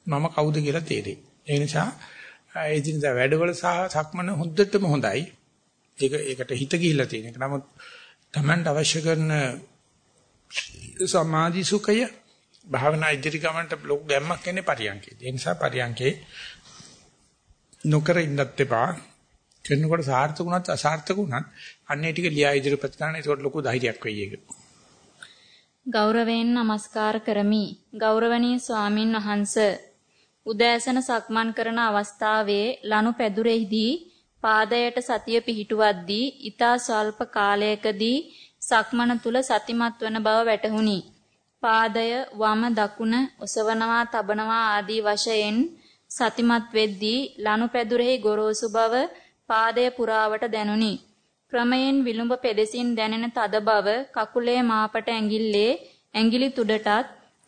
මම කවුද කියලා තේරෙයි. ඒ නිසා එදිනදා වැඩවල සහ සක්මන හොද්දටම හොඳයි. ඒක ඒකට හිත ගිහිල්ලා තියෙන එක. නමුත් Tamanට අවශ්‍ය කරන සමාධි සුඛය භාවනා ඉදිරි ගමනට ලොකු ගැම්මක් එන්නේ පරියන්කේ. ඒ නිසා පරියන්කේ නොකර ඉන්නත් එපා. කරනකොට සාර්ථක වුණත් අසාර්ථක වුණත් අන්නේ ටික ලියා ඉදිරිපත් කරන ඒකට ලොකු ධෛර්යයක් වෙයි ඒක. ගෞරවයෙන් নমස්කාර කරමි. ගෞරවනීය ස්වාමින් වහන්සේ උදෑසන සක්මන් කරන අවස්ථාවේ ලනු පැදුරෙහිදී පාදයට සතිය පිහිටුවද්දී ඊතා ස්වල්ප කාලයකදී සක්මන තුල සතිමත් වන බව වැටහුණි. පාදය වම දකුණ ඔසවනවා තබනවා ආදී වශයෙන් සතිමත් වෙද්දී ලනුපැදුරෙහි ගොරෝසු බව පාදය පුරාවට දැනුනි. ක්‍රමයෙන් විලුඹ පෙදෙසින් දැනෙන තද බව කකුලේ මාපට ඇඟිල්ලේ ඇඟිලි තුඩටත්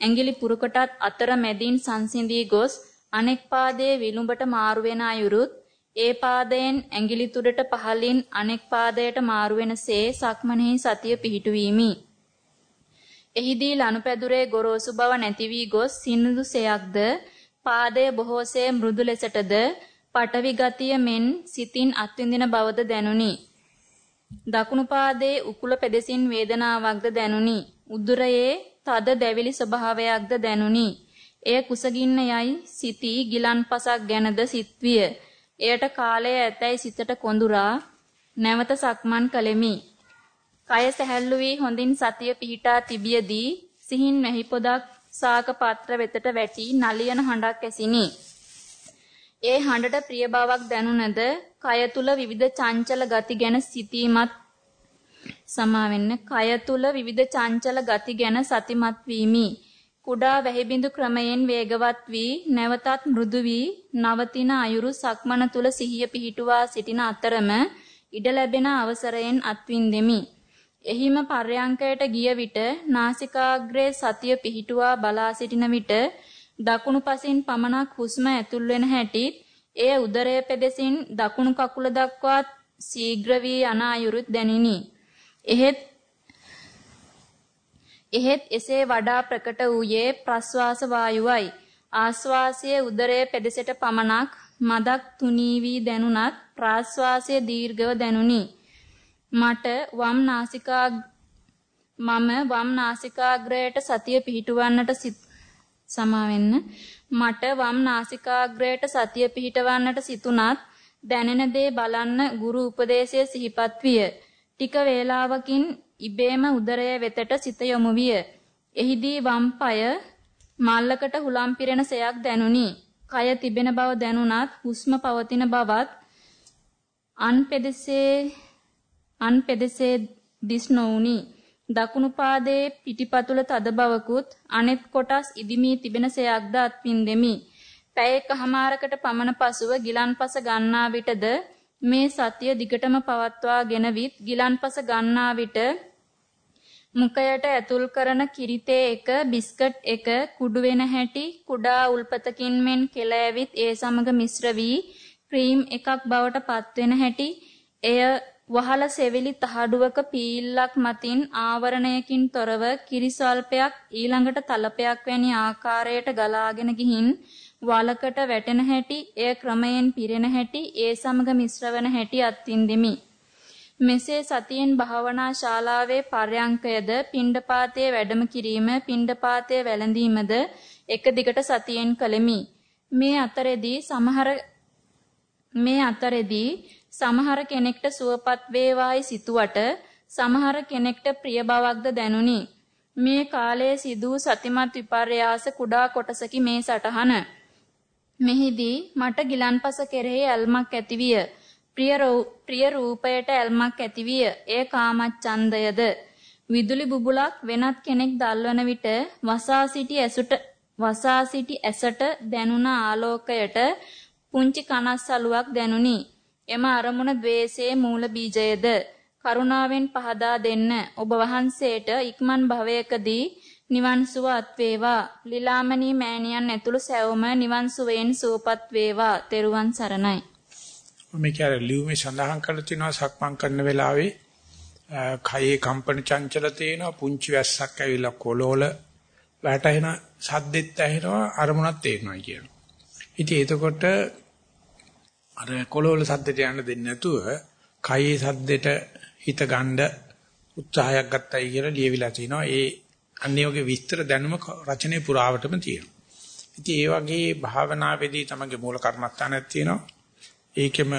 ඇඟිලි පුරුකටත් අතර මැදින් සංසිඳී ගොස් අනෙක් පාදයේ විලුඹට මාරු වෙන අයුරුත් ඒ පාදයෙන් ඇඟිලි තුඩට පහළින් අනෙක් පාදයට මාරු වෙනසේ සක්මනෙහි සතිය පිහිටුවීමි. එහිදී ලනුපැදුරේ ගොරෝසු බව නැති වී ගොස් සිනිඳු සයක්ද පාදය බොහෝසේ මෘදු ලෙසටද පටවි ගතිය මෙන් සිතින් අත්විඳින බවද දැනුනි. දකුණු පාදයේ උකුල පෙදෙසින් වේදනාවක්ද දැනුනි. උදුරයේ තද දැවිලි ස්වභාවයක්ද දැනුනි. එය කුසගින්න යයි සිටි ගිලන්පසක් ගැනද සිත්විය. එයට කාලය ඇතැයි සිතට කොඳුරා නැවත සක්මන් කළෙමි. කය සැහැල්ලු වී හොඳින් සතිය පිහිටා තිබියදී සිහින් මෙහි පොදක් සාක පාත්‍ර වෙතට වැටි නලියන හඬක් ඇසිනි. ඒ හඬට ප්‍රිය බවක් දැනුණද කය තුල විවිධ චංචල ගති ගැන සිතීමත් සමා වෙන්න කය තුල විවිධ චංචල ගති ගැන සතිමත් වීමි. කුඩා වැහිබිඳු ක්‍රමයෙන් වේගවත් වී නැවතත් මෘදු වී නවතින අයුරු සක්මන තුල සිහිය පිහිටුවා සිටින අතරම ඉඩ ලැබෙන අවසරයෙන් අත්විඳෙමි. එහිම පර්යංකයට ගිය විට නාසිකාග්‍රේ සතිය පිහිටුවා බලා සිටින විට දකුණු පසින් පමණක් හුස්ම ඇතුල් වෙන හැටි එය උදරය පෙදෙසින් දකුණු කකුල දක්වා ශීඝ්‍ර වී යන අයුරුත් දැනිනි. එහෙත් එහෙත් එසේ වඩා ප්‍රකට වූයේ ප්‍රස්වාස වායුවයි. ආශ්වාසයේ උදරයේ පෙදෙසට පමණක් මදක් තුනී වී දැනුණත් ප්‍රාශ්වාසය දීර්ඝව දැනුනි. මට වම් නාසිකා මම වම් නාසිකාග්‍රයට සතිය පිහිටුවන්නට සමා වෙන්න මට වම් නාසිකාග්‍රයට සතිය පිහිටවන්නට සිතුණත් දැනෙන දේ බලන්න ගුරු උපදේශය සිහිපත් විය. ටික වේලාවකින් ඉබේම උදරය වෙතට සිත යොමු විය. එහිදී වම් පාය මල්ලකට හුලම් පිරෙන සයක් දැනුනි. කය තිබෙන බව දැනුණත් හුස්ම පවතින බවත් අන් පෙදෙසේ අන් පෙදෙසේ දිස් නොඋනි. දකුණු පාදයේ පිටිපතුල තද බවකුත් අනෙත් කොටස් ඉදිමී තිබෙන සයක්ද අත්විඳෙමි. පැය එකහමාරකට පමණ පසුව ගිලන්පස ගන්නා විටද මේ සතිය දිගටම පවත්වාගෙන විත් ගිලන්පස ගන්නා විට මුඛයට ඇතුල් කරන කිරිතේ එක බිස්කට් එක කුඩු වෙන හැටි කුඩා උල්පතකින් මෙන් කෙල ඇවිත් ඒ සමග මිශ්‍ර වී ක්‍රීම් එකක් බවට පත් වෙන හැටි එය වහල සෙවිලි තහඩුවක පීල්ලක් මතින් ආවරණයකින් තොරව කිරි ස්වල්පයක් ඊළඟට තලපයක් වැනි ආකාරයට ගලාගෙන ගිහින් වලකට වැටෙන හැටි එය ක්‍රමයෙන් පිරෙන හැටි ඒ සමග මිශ්‍රවන හැටි අත්විඳෙමි. මෙසේ සතියෙන් භාවනා ශාලාවේ පර්යංකයද පිණ්ඩපාතයේ වැඩම කිරීම පිණ්ඩපාතයේ වැළඳීමද එක දිගට සතියෙන් කළෙමි. මේ අතරෙදී සමහර මේ අතරෙදී සමහර කෙනෙක්ට සුවපත් වේවායි සිතුවට සමහර කෙනෙක්ට ප්‍රිය බවක්ද දැනුනි. මේ කාලයේ සිදූ සතිමත් විපර්යාස කුඩා කොටසකි මේ සටහන. මෙහිදී මට ගිලන්පස කෙරෙහි ඇල්මක් ඇතිවිය. ප්‍රිය ප්‍රිය රූපයට ඇල්මක් ඇතිවිය. ඒ කාමච්ඡන්දයද විදුලි බුබුලක් වෙනත් කෙනෙක් දල්වන විට වසා සිටි ඇසුට වසා සිටි ඇසට දැනුණ ආලෝකයට පුංචි කනස්සලුවක් දැනුනි. එම අරමුණ द्वේෂයේ මූල බීජයද? කරුණාවෙන් පහදා දෙන්න. ඔබ වහන්සේට ඉක්මන් භවයකදී නිවන් සුව අත් වේවා ලීලාමණී මෑණියන් ඇතුළු සැවොම නිවන් සුවයෙන් සුවපත් වේවා. තෙරුවන් සරණයි. මේ කියන්නේ ලියුමේ සඳහන් කරලා තිනවා සක්මන් කරන වෙලාවේ. කයේ කම්පන චංචල තේනවා පුංචි වැස්සක් ඇවිල්ලා කොලෝල වැටෙන සද්දෙත් ඇහෙනවා අරමුණක් තේරෙනවා කියනවා. ඉතින් එතකොට අර කොළවල සද්දට යන්න දෙන්නේ නැතුව කයේ සද්දෙට හිත ගන්න උත්සාහයක් ගත්තයි කියලා ලියවිලා තිනවා. ඒ අන්‍යෝගේ විස්තර දැනුම රචනයේ පුරාවටම තියෙනවා. ඉතින් ඒ වගේ භාවනාවේදී තමගේ මූල කර්මස්ථානයක් තියෙනවා. ඒකෙම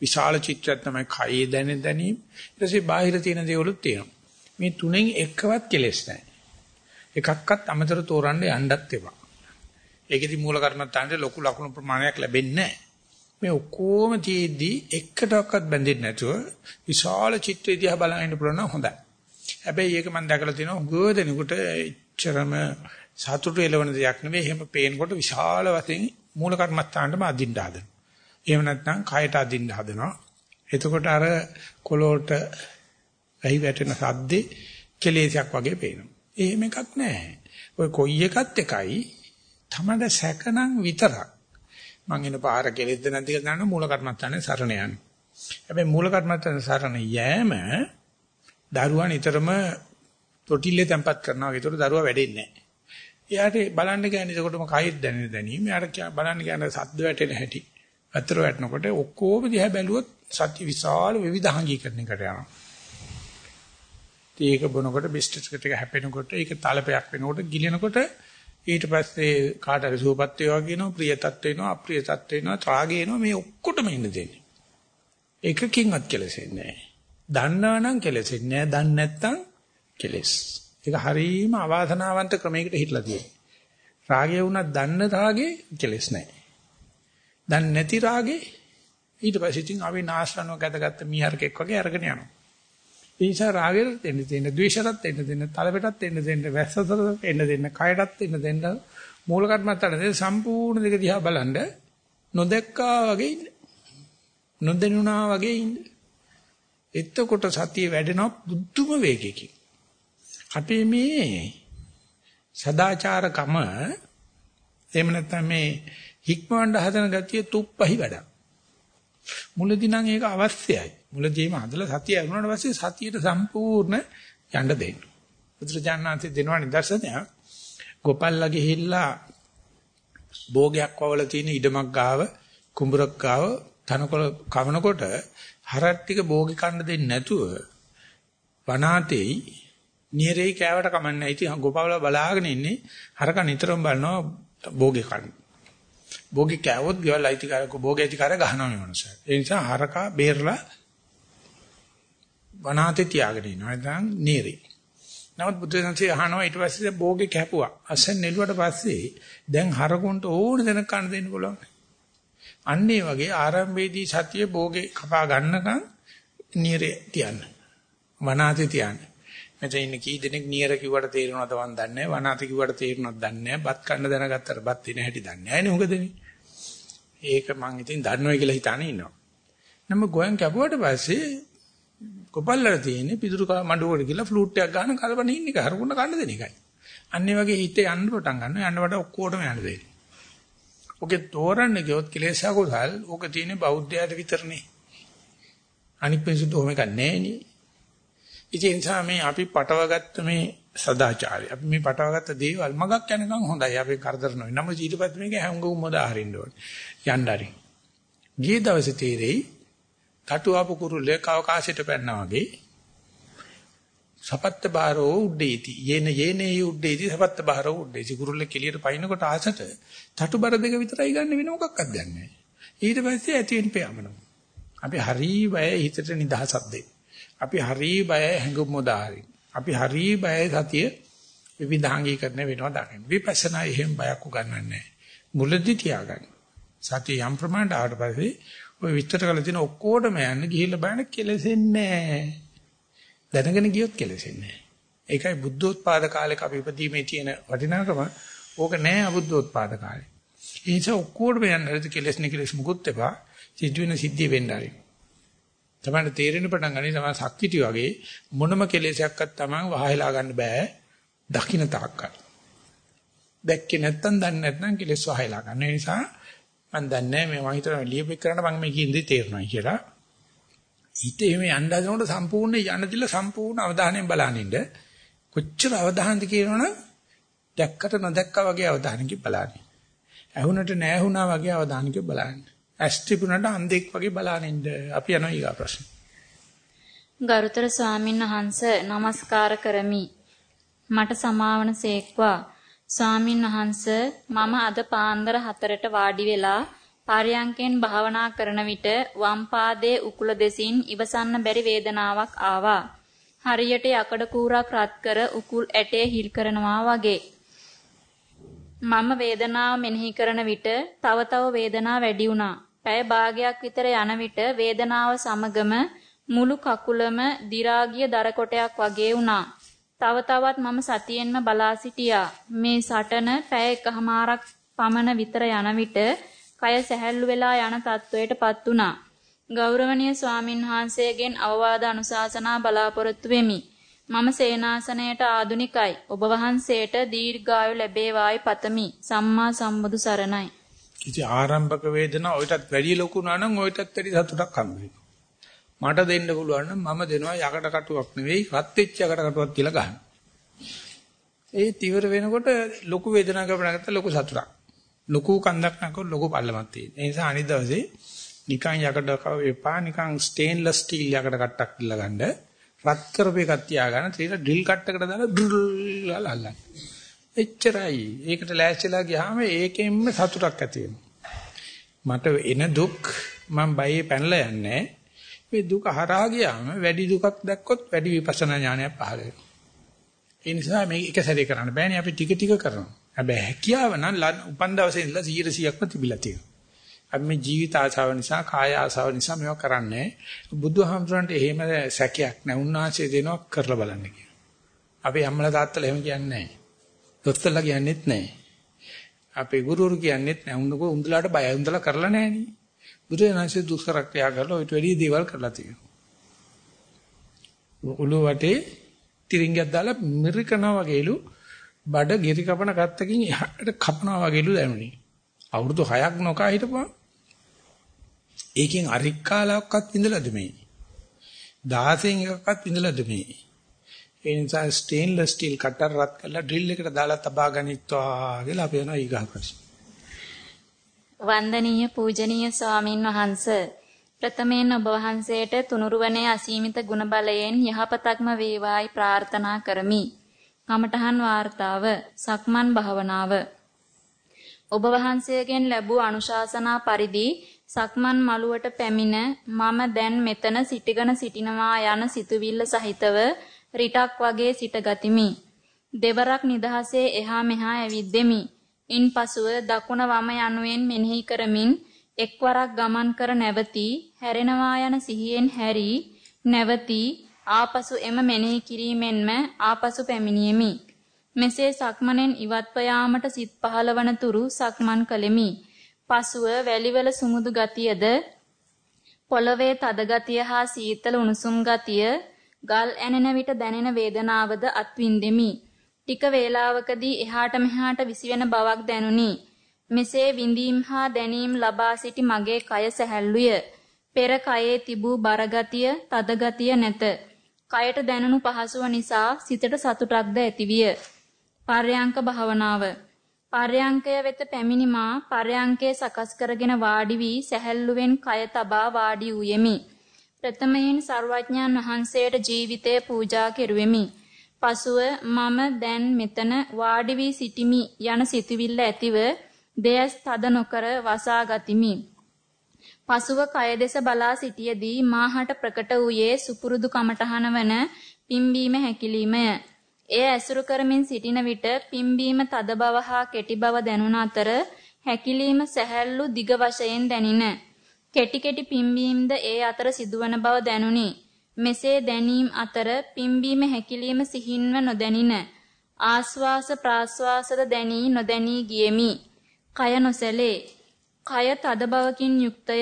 විශාල චිත්‍රයක් තමයි කයේ දැනෙන දැනීම. ඊට පස්සේ බාහිර තියෙන දේවලුත් තියෙනවා. මේ තුනෙන් එකවත් කෙලෙස් නැහැ. එකක්වත් අමතර තෝරන්න යන්නත් එපා. ඒකෙදි මූල කර්මස්ථානයේ ලොකු ලකුණු ප්‍රමාණයක් ලැබෙන්නේ නැහැ. මේ ඔක්කොම තියේදී එකටවත් බැඳෙන්නේ නැතුව විශාල චිත්‍රය දිහා බලන්න පුළුවන් නම් හොඳයි. හැබැයි ඒක මම දැකලා තියෙනවා ගොඩදෙනෙකුට එච්චරම සතුටු එළවන දෙයක් නෙවෙයි. එහෙම පේනකොට විශාල වශයෙන් මූල කර්මස්ථානටම අදින්න හදනවා. එහෙම නැත්නම් කයට අදින්න හදනවා. එතකොට අර කොලෝට වැහි වැටෙන සද්දේ කෙලෙසයක් වගේ පේනවා. එහෙම එකක් නැහැ. ඔය කොයි එකත් එකයි තමඩ සැකනම් විතරක්. මං එන පාර කෙලෙද්ද නැති කියලා දන්න මූල කර්මස්ථානේ සරණ යන්නේ. හැබැයි මූල කර්මස්ථානේ සරණ යෑම දරුවා නිතරම තොටිල්ලේ තැම්පත් කරනවා. ඒතර දරුවා වැඩෙන්නේ නැහැ. එයාට බලන්න කියන්නේ එතකොටම කයෙත් දැනෙන දැනීම. එයාට බලන්න කියන්නේ සද්ද වැටෙන හැටි. අතර වැටෙනකොට ඔක්කොම දිහා බැලුවොත් සත්‍ය විශාල විවිධාංගීකරණයකට යනවා. ඒක බොනකොට බිස්කට් එක හැපෙනකොට ඒක තලපයක් වෙනකොට ගිලිනකොට ඊට පස්සේ කාට හරි සුවපත් වේවා කියනවා ප්‍රිය තත්ත්ව වෙනවා අප්‍රිය තත්ත්ව වෙනවා ත්‍රාගය වෙනවා මේ ඔක්කොටම ඉන්න දෙන්නේ. එකකින්වත් කෙලෙසෙන්නේ නැහැ. දන්නවනම් කෙලෙසෙන්නේ නැහැ. දන්නේ නැත්නම් කෙලෙස්. ඒක හරීම අවාසනාවන්ත ක්‍රමයකට හිටලා තියෙනවා. රාගය වුණත් දන්න රාගේ කෙලෙස් නැහැ. දන්නේ නැති රාගේ ඊට පස්සේ ඉතින් අපි නාශනව ගැදගත්ත මීහරකෙක් වගේ අරගෙන යනවා. ඒ නිසා රාගෙට දෙන්න දෙන්න, ද්වේෂයට දෙන්න දෙන්න, තලපෙටත් දෙන්න දෙන්න, වැස්සසට දෙන්න දෙන්න, කයටත් දෙන්න දෙන්න, මූල කර්මත්තට දෙන්න සම්පූර්ණ දෙක දිහා බලන්න නොදැක්කා වගේ ඉන්න. නොදැනුණා වගේ ඉන්න. එතකොට සතිය වැඩෙනවා බුද්ධම වේගයකින්. අපි මේ සදාචාරකම එහෙම නැත්නම් මේ හික්මවන්න හදන ගතිය තුප්පහි වැඩක්. මුලදී නම් ඒක අවශ්‍යයි. මුලදීම හදලා සතිය අරුණාට පස්සේ සතියට සම්පූර්ණ යන්න දෙන්න. බුදුරජාණන්සේ දෙනවා නිදර්ශනයක්. ගෝපල්ලා ගිහිල්ලා භෝගයක් වවල තියෙන ඉඩමක් ගාව කුඹරක් ගාව තනකොළ කවනකොට හරක් ටික භෝගි කන්න දෙන්නේ නැතුව වනාතේයි නියරේ කෑවට කමන්නේ. ඉතින් ගෝපවල බලාගෙන ඉන්නේ හරක නිතරම බලනවා භෝගේ කන්න. භෝගේ කෑවොත් ගෙවල් අයිතිකාරක භෝගේ අයිතිකාරය ගහනවා මේ මනුස්සයා. ඒ නිසා හරකා බේරලා වනාතේ තියාගෙන ඉනවා. නැත්නම් නීරේ. නමුත් බුදුසසුනේ අහනවා ඊට පස්සේ භෝගේ කැපුවා. අසෙන් නෙළුවට පස්සේ දැන් හරකුන්ට ඕන දෙනක කන්න දෙන්න පුළුවන්. අන්න ඒ වගේ ආරම්භයේදී සතිය භෝගේ කපා ගන්නකම් නීරේ තියන්න. වනාතේ තියන්න. මෙතන ඉන්න කී දෙනෙක් නියර කිව්වට තේරෙනවද මන් දන්නේ නැහැ. වනාති කිව්වට තේරෙනවද දන්නේ නැහැ. බත් කන්න දැනගත්තට බත් දින හැටි දන්නේ නැහැ නේ මොකදනේ. ඒක මං ඉතින් දන්නවයි කියලා හිතානේ ඉන්නවා. නම ගෝයන් කැපුවට පස්සේ කොපල්ලර තියෙන්නේ පිටුරු මඩුවට ගිහලා ෆ්ලූට් එකක් ගන්න කලබන ඉන්න එක හරුකුණ කන්න දෙන එකයි. අන්නේ වගේ හිතේ යන්න පටන් ගන්නවා. යන්න වට ඔක්කොටම යන්න දෙන්නේ. ඔකේ තෝරන්නේ ගියොත් කෙලෙසා කුසල් ඕක තියෙන්නේ බෞද්ධයාට විතරනේ. අනිත් මිනිස්සුන්ට ඕම එකක් නැහැ නේ. ඉතින් නිසා මේ අපි පටවගත්ත මේ සදාචාරය අපි මේ පටවගත්ත දේවල් මගක් යනකම් හොඳයි අපි කරදර නොවේ. නමුත් ඊට පස්සේ මේක හැංගුම් මොදා හරින්න ඕනේ. යන්න හරි. ගිය දවසේ තීරෙයි කටුවාපු කුරුල්ලේ කවකාශයට පැනනා වගේ සපත්ත බාරෝ උඩේති. යේන යේනේ උඩේති සපත්ත බාරෝ උඩේති. කුරුල්ලේ කෙලියට පයින්නකොට ආසට තටුබර දෙක විතරයි ගන්න වෙන මොකක්වත් ගන්නෑ. ඊට පස්සේ ඇති වෙන පෑමනවා. අපි හරි බය හිතට නිදහසක් දෙන්න. අපි හරි බයයි හැඟුම් මොදාරින්. අපි හරි බයයි සතිය විවිධාංගීකරණය වෙනවා දකින්න. විපස්සනා එහෙම බයක් උගන්වන්නේ නැහැ. මුලදී තියාගන්න. සතිය යම් ප්‍රමාණයට ආවට පස්සේ ඔය විස්තර කරලා තියෙන ඔක්කොටම යන්න ගිහිල්ලා බලන්න කෙලෙසෙන්නේ නැහැ. දැනගෙන ගියොත් කෙලෙසෙන්නේ නැහැ. ඒකයි බුද්ධෝත්පාද කාලේක අපි ඉපදීමේ තියෙන වටිනාකම ඕක නෑ අබුද්ධෝත්පාද කාලේ. ඒ නිසා ඔක්කොටම යන්න හරිද කෙලෙස් නිකලෙස් මුකුත් එපා. සිද්ධ වෙන සිද්ධිය වෙන්න ආරින්. තමයි තේරෙන පටන් ගන්නේ තමයි සක්විති වගේ මොනම කෙලෙසයක්වත් Taman වහයලා ගන්න බෑ දකින්න තාක්කල්. දැක්කේ නැත්තම් දන්නේ නැත්නම් කෙලෙස් වහයලා ගන්න. ඒ නිසා මම දන්නේ මේ මම හිතනවා ලියපෙක් කරන්න මම මේ කියන්නේ තේරෙනවා කියලා. හිතේ මේ යන්න හදනකොට සම්පූර්ණ යන්න දිල සම්පූර්ණ අවධානයෙන් බලනින්න කොච්චර අවධානද කියනවනම් දැක්කට නොදැක්කා වගේ අවධානයකින් බලන්නේ. ඇහුනට නැහැ වගේ අවධානයකින් බලන්නේ. ඇස් තිබුණාට අන්ධෙක් වගේ බලානින්න අපි යනවා ඊගා ප්‍රශ්න. ගරුතර ස්වාමීන් වහන්ස নমස්කාර කරමි. මට සමාවන සේක්වා. ස්වාමීන් වහන්ස මම අද පාන්දර 4ට වාඩි වෙලා පාරයන්කෙන් භාවනා කරන විට වම් පාදයේ උකුල දෙසින් ඉවසන්න බැරි වේදනාවක් ආවා. හරියට යකඩ කූරක් රත් කර උකුල් ඇටේ හිල් කරනවා වගේ. මම වේදනාව මෙනෙහි කරන විට තව තව වේදනාව වැඩි වුණා. පැය භාගයක් විතර යන විට වේදනාව සමගම මුළු කකුලම දි รา ගිය දර කොටයක් වගේ වුණා. තව තවත් මම සතියෙන්ම බලා සිටියා. මේ සටන පැය එකහමාරක් පමණ විතර යන විට කය සැහැල්ලු වෙලා යන තත්වයටපත් වුණා. ගෞරවනීය ස්වාමින් වහන්සේගෙන් අවවාද අනුශාසනා බලාපොරොත්තු වෙමි. මම සේනාසනයට ආදුනිකයි. ඔබ වහන්සේට දීර්ඝායු ලැබේවායි පතමි. සම්මා සම්බුදු සරණයි. ඉතින් ආරම්භක වේදනාව ඔයිටත් වැඩි ලොකු නනම් ඔයිටත් වැඩි සතුටක් හම්බ වෙනවා. මට දෙන්න පුළුවන් නම් මම දෙනවා යකඩ කටුවක් නෙවෙයි රත් වෙච්ච යකඩ කටුවක් කියලා ගන්න. ඒ තිවර වෙනකොට ලොකු වේදනාවක් අපිට ලොකු සතුටක්. ලොකු කන්දක් නැකොත් ලොකු පල්ලමක් තියෙන. ඒ නිසා අනිත් දවසේ නිකන් යකඩ එපා නිකන් ස්ටේන්ලස් ස්ටීල් යකඩ කට්ටක් ඉල්ල ගන්න. රත් කරපු එකක් තියාගන්න ඊට ඩ්‍රිල් කට්ටකට දාලා ඩ්‍රිල් ගාලා අල්ලන්න. එච්චරයි. ඒකට ලෑස්තිලා ගියාම ඒකෙන්ම සතුටක් ඇති මට එන දුක් මම බයේ පැනලා යන්නේ මේ දුක හරහා ගියාම වැඩි දුකක් දැක්කොත් වැඩි විපස්සනා ඥානයක් පහළ වෙනවා. ඒ නිසා මේක එක සැරේ කරන්න බෑනේ අපි ටික ටික කරනවා. හැබැයි හැකියාව නම් උපන් දවසේ ඉඳලා 100%ක්ම තිබිලා තියෙනවා. අපි මේ ජීවිත ආශාව නිසා කාය ආශාව නිසා මේවා කරන්නේ. බුදුහාමුදුරන්ට එහෙම සැකයක් නැහැ. උන්වහන්සේ දෙනවා කරලා බලන්න කියලා. අපි අම්මලා තාත්තලා එහෙම කියන්නේ නැහැ. දොස්තරලා කියන්නේත් නැහැ. අපේ ගුරුවරු කියන්නේත් නැහැ. උන්දකෝ උන්දලාට බය උන්දලා කරලා නැහනේ. බුදුරජාණන්සේ දුෂ්කර ක්‍රියා කරලා ඔයිට වැඩි දේවල් කරලා තියෙනවා. උළු වටේ තිරින්ගයක් දාලා මිරිකනවා වගේලු බඩ ගිරි කපන කත්තකින් එහාට කපනවා වගේලු දැනුනේ. අවුරුදු 6ක් නොකා හිටපුවා. ඒකෙන් අරික්කාලයක්වත් විඳලාද මේ? 16න් එකක්වත් විඳලාද මේ? ඒ නිසා ස්ටේන්ලස් ස්ටිල් කටර් රත් කරලා ඩ්‍රිල් එකට දාලා තබා ගනිත්වා කියලා අපි යනවා ඊගා ප්‍රශ්න. වන්දනීය පූජනීය ස්වාමින් වහන්ස ප්‍රථමයෙන් ඔබ වහන්සේට තුනුරුවනේ අසීමිත ගුණ බලයෙන් යහපතක්ම වේවායි ප්‍රාර්ථනා කරමි. කමඨහන් වාර්තාව සක්මන් භාවනාව ඔබ වහන්සේගෙන් ලැබූ අනුශාසනා පරිදි සක්මන් මළුවට පැමිණ මම දැන් මෙතන සිටගෙන සිටිනවා යන සිතුවිල්ල සහිතව රිටක් වගේ සිටගතිමි. දෙවරක් නිදහසේ එහා මෙහා ඇවිද්දෙමි. ඉන්පසුව දකුණ වම යනුවෙන් මෙනෙහි කරමින් එක්වරක් ගමන් කර නැවතී හැරෙනවා යන සිහියෙන් හැරි නැවතී ආපසු එම මෙනෙහි කිරීමෙන්ම ආපසු පැමිණියෙමි. මෙසේ සක්මනෙන් ඉවත්ව යාමට සිත් පහළවන තුරු සක්මන් කළෙමි. පසුව වැලිවල සුමුදු ගතියද පොළවේ තද ගතිය හා සීතල උණුසුම් ගතිය ගල් ඇනෙන විට දැනෙන වේදනාවද අත්විඳෙමි. ටික වේලාවකදී එහාට මෙහාට විසිවෙන බවක් දැනුනි. මෙසේ විඳීම් හා දැනීම් ලබා සිටි මගේ කය සැහැල්ලුය. පෙර කයේ තිබූ බරගතිය, තදගතිය නැත. කයට දැනුණු පහසුව නිසා සිතට සතුටක්ද ඇතිවිය. පර්යංක භාවනාව පර්යංකය වෙත පැමිණි මා පර්යංකයේ සකස් කරගෙන වාඩි වී සැහැල්ලුවෙන් කය තබා වාඩි වූයෙමි. ප්‍රථමයෙන් සර්වඥාන් වහන්සේට ජීවිතය පූජා කෙරුවෙමි. පසුව මම දැන් මෙතන වාඩි වී සිටිමි යන සිතුවිල්ල ඇතිව දෙයස් තද නොකර වසා ගතිමි. පසුව කය දෙස බලා සිටියේදී මාහට ප්‍රකට වූයේ සුපුරුදු කමඨහන වන පිම්බීම හැකිලීමය. එය ඇසුරු කරමින් සිටින විට පිම්බීම තද බව හා කෙටි බව දැනුන අතර හැකිලීම සැහැල්ලු දිග වශයෙන් දැනින. කෙටි කෙටි පිම්බීම්ද ඒ අතර සිදුවන බව දැනුනි. මෙසේ දැනීම අතර පිම්බීම හැකිලීම සිහින්ව නොදැනින. ආස්වාස ප්‍රාස්වාසද දැනී නොදැනී ගියෙමි. කය නොසැලේ. කය තද බවකින් යුක්තය.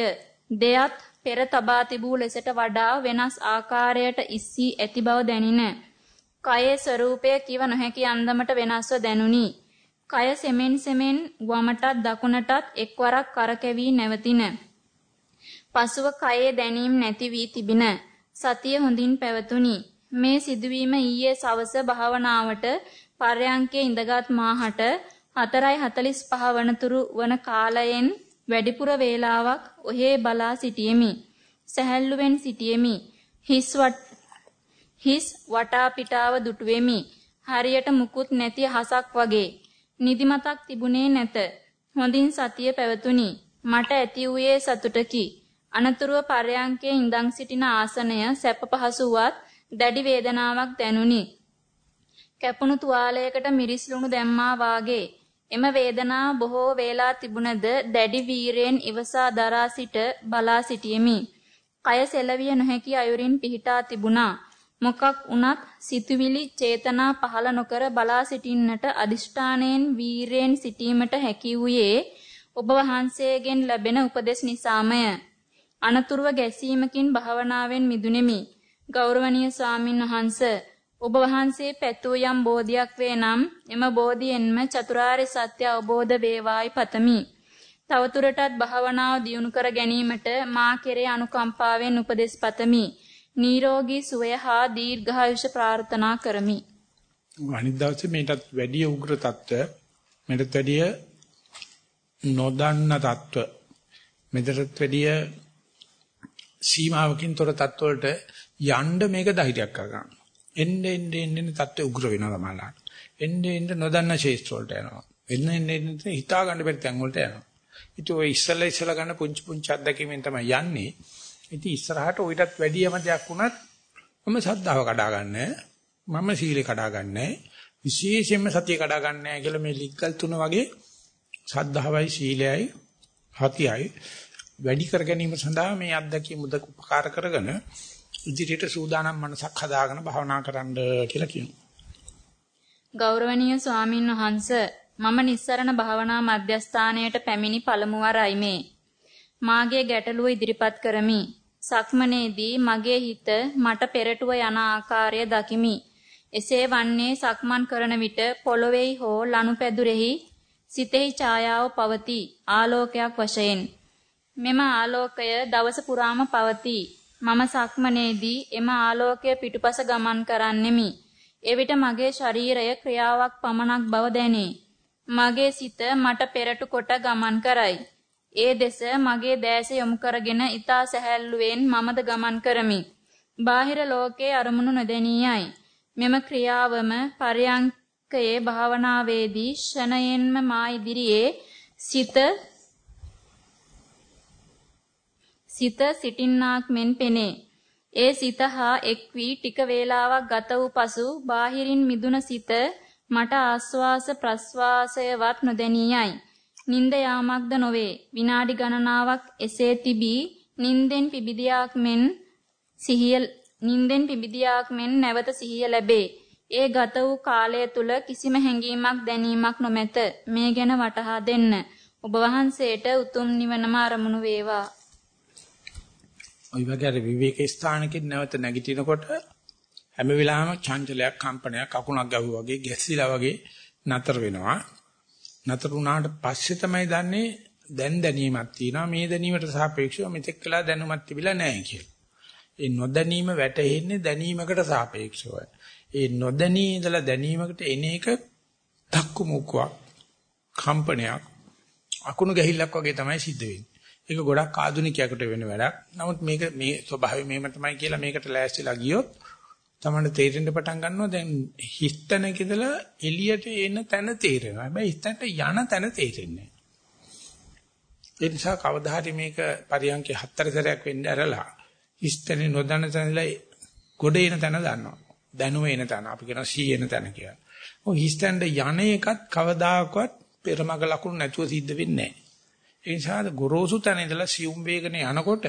දෙයත් පෙර තබා තිබූ ලෙසට වඩා වෙනස් ආකාරයට ඉස්සී ඇති බව දැනින. කයේ ස්වરૂපය කිව නොහැකි අන්දමට වෙනස්ව දැනුනි. කය සෙමෙන් සෙමෙන් වමටත් දකුණටත් එක්වරක් කරකැවි නැවතින. පසුව කයේ දැනීම නැති වී තිබින. සතිය හොඳින් පැවතුනි. මේ සිදුවීම ඊයේ සවස භාවනාවට පර්යංකයේ ඉඳගත් මාහට 4:45 වනතුරු වන කාලයෙන් වැඩිපුර වේලාවක් ඔහේ බලා සිටියෙමි. සැහැල්ලුවෙන් සිටියෙමි. හිස්වට හිස් වටා පිටාව දුටුවෙමි. හරියට මුකුත් නැති හසක් වගේ. නිදිමතක් තිබුණේ නැත. හොඳින් සතිය පැවතුනි. මට ඇති වූයේ සතුටකි. අනතුරුව පරයන්කේ ඉඳන් සිටින ආසනය සැප පහසුවත් දැඩි වේදනාවක් දැනුනි. කැපුණු තුවාලයකට මිරිස් ලුණු දැම්මා වාගේ එම වේදනාව බොහෝ වේලා තිබුණද දැඩි වීරයෙන් ඉවසා දරා සිට බලා සිටියෙමි. කය සෙලවිය නොහැකි අයුරින් පිහිටා තිබුණා. මොකක් වුණත් සිතුවිලි චේතනා පහළ නොකර බලා සිටින්නට අදිෂ්ඨාණයෙන් වීරයෙන් සිටීමට හැකි වූයේ ඔබ වහන්සේගෙන් ලැබෙන උපදෙස් නිසාමය. අනතුරුව ගැසීමකින් භාවනාවෙන් මිදුනිමි. ගෞරවනීය ස්වාමින් වහන්ස ඔබ වහන්සේ පැතූ යම් බෝධියක් වේ නම් එම බෝධියෙන්ම චතුරාර්ය සත්‍ය අවබෝධ වේවායි පතමි. තවතුරටත් භාවනාව දියුණු කර ගැනීමට මා කෙරේ අනුකම්පාවෙන් උපදෙස් පතමි. නිරෝගී සුවය හා දීර්ඝායුෂ ප්‍රාර්ථනා කරමි. අනිත් දවසේ මේකටත් වැඩි උග්‍ර තත්ත්ව මේකටත් වැඩි නොදන්න තත්ත්ව මෙතටත් වැඩි සීමාවකින් තොර තත්ත්ව වලට යන්න මේක ධෛර්යයක් කරගන්න. එන්න එන්න එන්න තත්ත්ව උග්‍ර වෙනවා තමයි. එන්න එන්න නොදන්න ශේෂ්ත්‍ර වලට යනවා. එන්න එන්න එන්න හිතා ගන්න බැරි තැන් වලට යනවා. ඉතින් ඔය ඉස්සලා ඉස්සලා ගන්න පුංචි පුංචි අත්දැකීමෙන් තමයි යන්නේ. ඉතින් ඉස්සරහට ඔయితත් වැඩියම දෙයක් වුණත් මම සද්ධාව කඩා ගන්නෑ. මම සීලේ කඩා ගන්නෑ. විශේෂයෙන්ම සතිය කඩා ගන්නෑ කියලා මේ ලිග්ගල් තුන වගේ සද්ධාවයි සීලයයි හතියයි වැඩි කර ගැනීම සඳහා මේ අත්දැකීම් උදක උපකාර කරගෙන ඉදිරියට සූදානම් මනසක් හදාගෙන භාවනා කරන්න කියලා කියනවා. ගෞරවනීය ස්වාමින් වහන්සේ මම නිස්සරණ භාවනා මධ්‍යස්ථානයට පැමිණි පළමු වරයි මේ. මාගේ ගැටලුව ඉදිරිපත් කරමි. සක්මනේදී මගේ හිත මට පෙරටුව යන ආකාරය දකිමි. එසේ වන්නේ සක්මන් කරන විට පොළොවේයි හෝ ලනුපැදුරෙහි සිතෙහි ඡායාව පවතී ආලෝකයක් වශයෙන්. මෙම ආලෝකය දවස පුරාම පවතී. මම සක්මනේදී එම ආලෝකය පිටුපස ගමන් කරන්නෙමි. එවිට මගේ ශරීරය ක්‍රියාවක් පමණක් බව දැනේ. මගේ සිත මට පෙරටු කොට ගමන් කරයි. ඒ දෙස මගේ දැස යොමු කරගෙන ඊතා සැහැල්ලුවෙන් මමද ගමන් කරමි. බාහිර ලෝකයේ අරමුණු නොදැනියයි. මෙම ක්‍රියාවම පරයන්කයේ භාවනාවේදී ෂණයෙන්ම මා ඉදිරියේ සිත සිත සිටින්නාක් මෙන් පෙනේ. ඒ සිත හා එක් වී ටික වේලාවක් ගත වූ පසු බාහිරින් මිදුන සිත මට ආස්වාස ප්‍රස්වාසයවත් නොදැනියයි. නිନ୍ଦ යාමක්ද නොවේ. විනාඩි ගණනාවක් එසේ තිබී නින්දෙන් පිබිදියාක් මෙන් සිහිය නින්දෙන් පිබිදියාක් මෙන් නැවත සිහිය ලැබේ. ඒ ගත වූ කාලය තුල කිසිම හැඟීමක් දැනීමක් නොමැත. මේ ගැන වටහා දෙන්න. ඔබ වහන්සේට උතුම් නිවනම අරමුණු වේවා. ওই වගේ අර විවේක ස්ථානකින් නැවත නැගිටිනකොට හැම වෙලාවෙම චංචලයක් කම්පනයක් අකුණක් ගැහුවා වගේ ගැස්සිලා වගේ නතර වෙනවා. නතර වුණාට පස්සේ තමයි දන්නේ දැන් දැනීමක් තියෙනවා මේ දැනීමට සාපේක්ෂව මෙතෙක් කළා දැනුමක් තිබිලා නැහැ කියලා. ඒ නොදැනීම වැටෙන්නේ දැනීමකට සාපේක්ෂව. ඒ නොදැනී ඉඳලා දැනීමකට එන එක තක්කු මුක්කක් කම්පනයක් අකුණු ගැහිල්ලක් වගේ තමයි සිද්ධ වෙන්නේ. ඒක ගොඩක් ආධුනිකයෙකුට වෙන වැඩක්. නමුත් මේක මේ ස්වභාවය මෙහෙම තමයි කියලා මේකට ලෑස්තිලා ගියොත් තමයි තේරෙන්න පටන් ගන්නවා දැන් හිස්තැනක ඉඳලා එළියට එන තැන තේරෙනවා. හැබැයි හිස්තැනට යන තැන තේරෙන්නේ නැහැ. ඒ නිසා කවදා හරි මේක පරියන්කේ හතර සැරයක් වෙන්න ඇරලා හිස්තැනේ නොදන්න තැනලා ගොඩ එන තැන දන්නවා. දැනුම එන තැන අපි කියන සී එන තැන කියලා. ඔය හිස්තැනට යන එකත් කවදාකවත් පෙරමග ලකුණු නැතුව සිද්ධ වෙන්නේ නැහැ. ඒ නිසා ගොරෝසු තැන ඉඳලා සියුම් වේගන යනකොට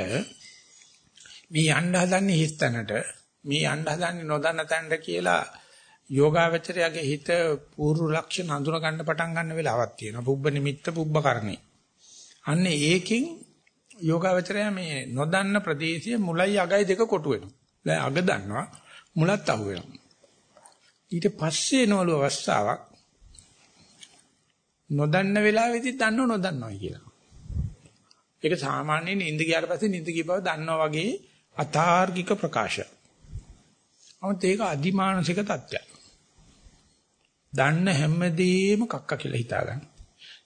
මේ යන්න හදන්නේ හිස් තැනට මේ යන්න හදන්නේ නොදන්න තැනට කියලා යෝගාවචරයාගේ හිත පූර්ව ලක්ෂණ හඳුන ගන්න පටන් ගන්න වෙලාවක් තියෙනවා. පුබ්බ නිමිත්ත පුබ්බ කරණේ. අන්න ඒකෙන් යෝගාවචරයා මේ නොදන්න ප්‍රදේශයේ මුලයි අගයි දෙක කොටු වෙනවා. දැන් අග දන්නවා මුලත් අහු වෙනවා. ඊට පස්සේ එනවලු අවස්ථාවක් නොදන්න වෙලාවෙදි දන්නව නොදන්නවා කියලා. ඒක සාමාන්‍යයෙන් නිින්ද ගියාට පස්සේ නිින්ද ගිය බව දන්නවා වගේ අතාර්කික ප්‍රකාශය. අමුත් ඒක අදිමානසික තත්ත්වයක්. දන්න හැමදේම කක්ක කියලා හිතා ගන්න.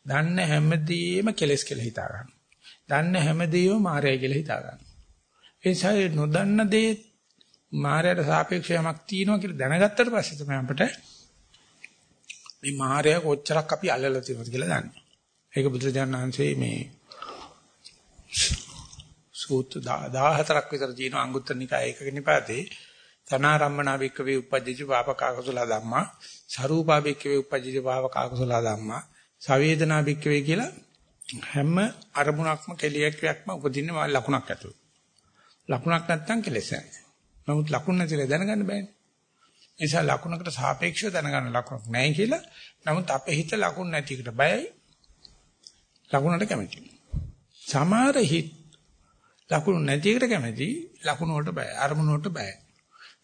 දන්න හැමදේම කෙලස් කියලා හිතා ගන්න. දන්න හැමදේම මායයි කියලා හිතා ගන්න. ඒ නිසා නොදන්න දේ මායයට සාපේක්ෂව යමක් තියෙනවා කියලා දැනගත්තට පස්සේ තමයි අපිට මේ මායය කොච්චරක් අපි අල්ලලා තියෙනවද කියලා දන්නේ. ඒක බුදුරජාණන් වහන්සේ මේ සූත්‍ර 14ක් විතර තියෙන අංගුත්තර නිකාය ඒකක නිපාතේ තනාරම්මනා වික්කවේ උපජ්ජති පාපකාකසල ධම්මා සරූපා වික්කවේ උපජ්ජති පාපකාකසල ධම්මා සවේදනා වික්කවේ කියලා හැම අරමුණක්ම කෙලියක්ක්ම උපදින්න ලකුණක් ඇතුළු. ලකුණක් නැත්තම් කෙලෙස් නැහැ. නමුත් ලකුණ නැතිලා දැනගන්න බෑනේ. ඒ නිසා ලකුණකට සාපේක්ෂව දැනගන්න ලකුණක් නැහැ කියලා. නමුත් අපේ හිත ලකුණ නැති එකට බයයි. ලකුණට කැමතියි. සමහර හිත ලකුණු නැති එකට කැමති ලකුණු වලට බයයි. අරමුණු වලට බයයි.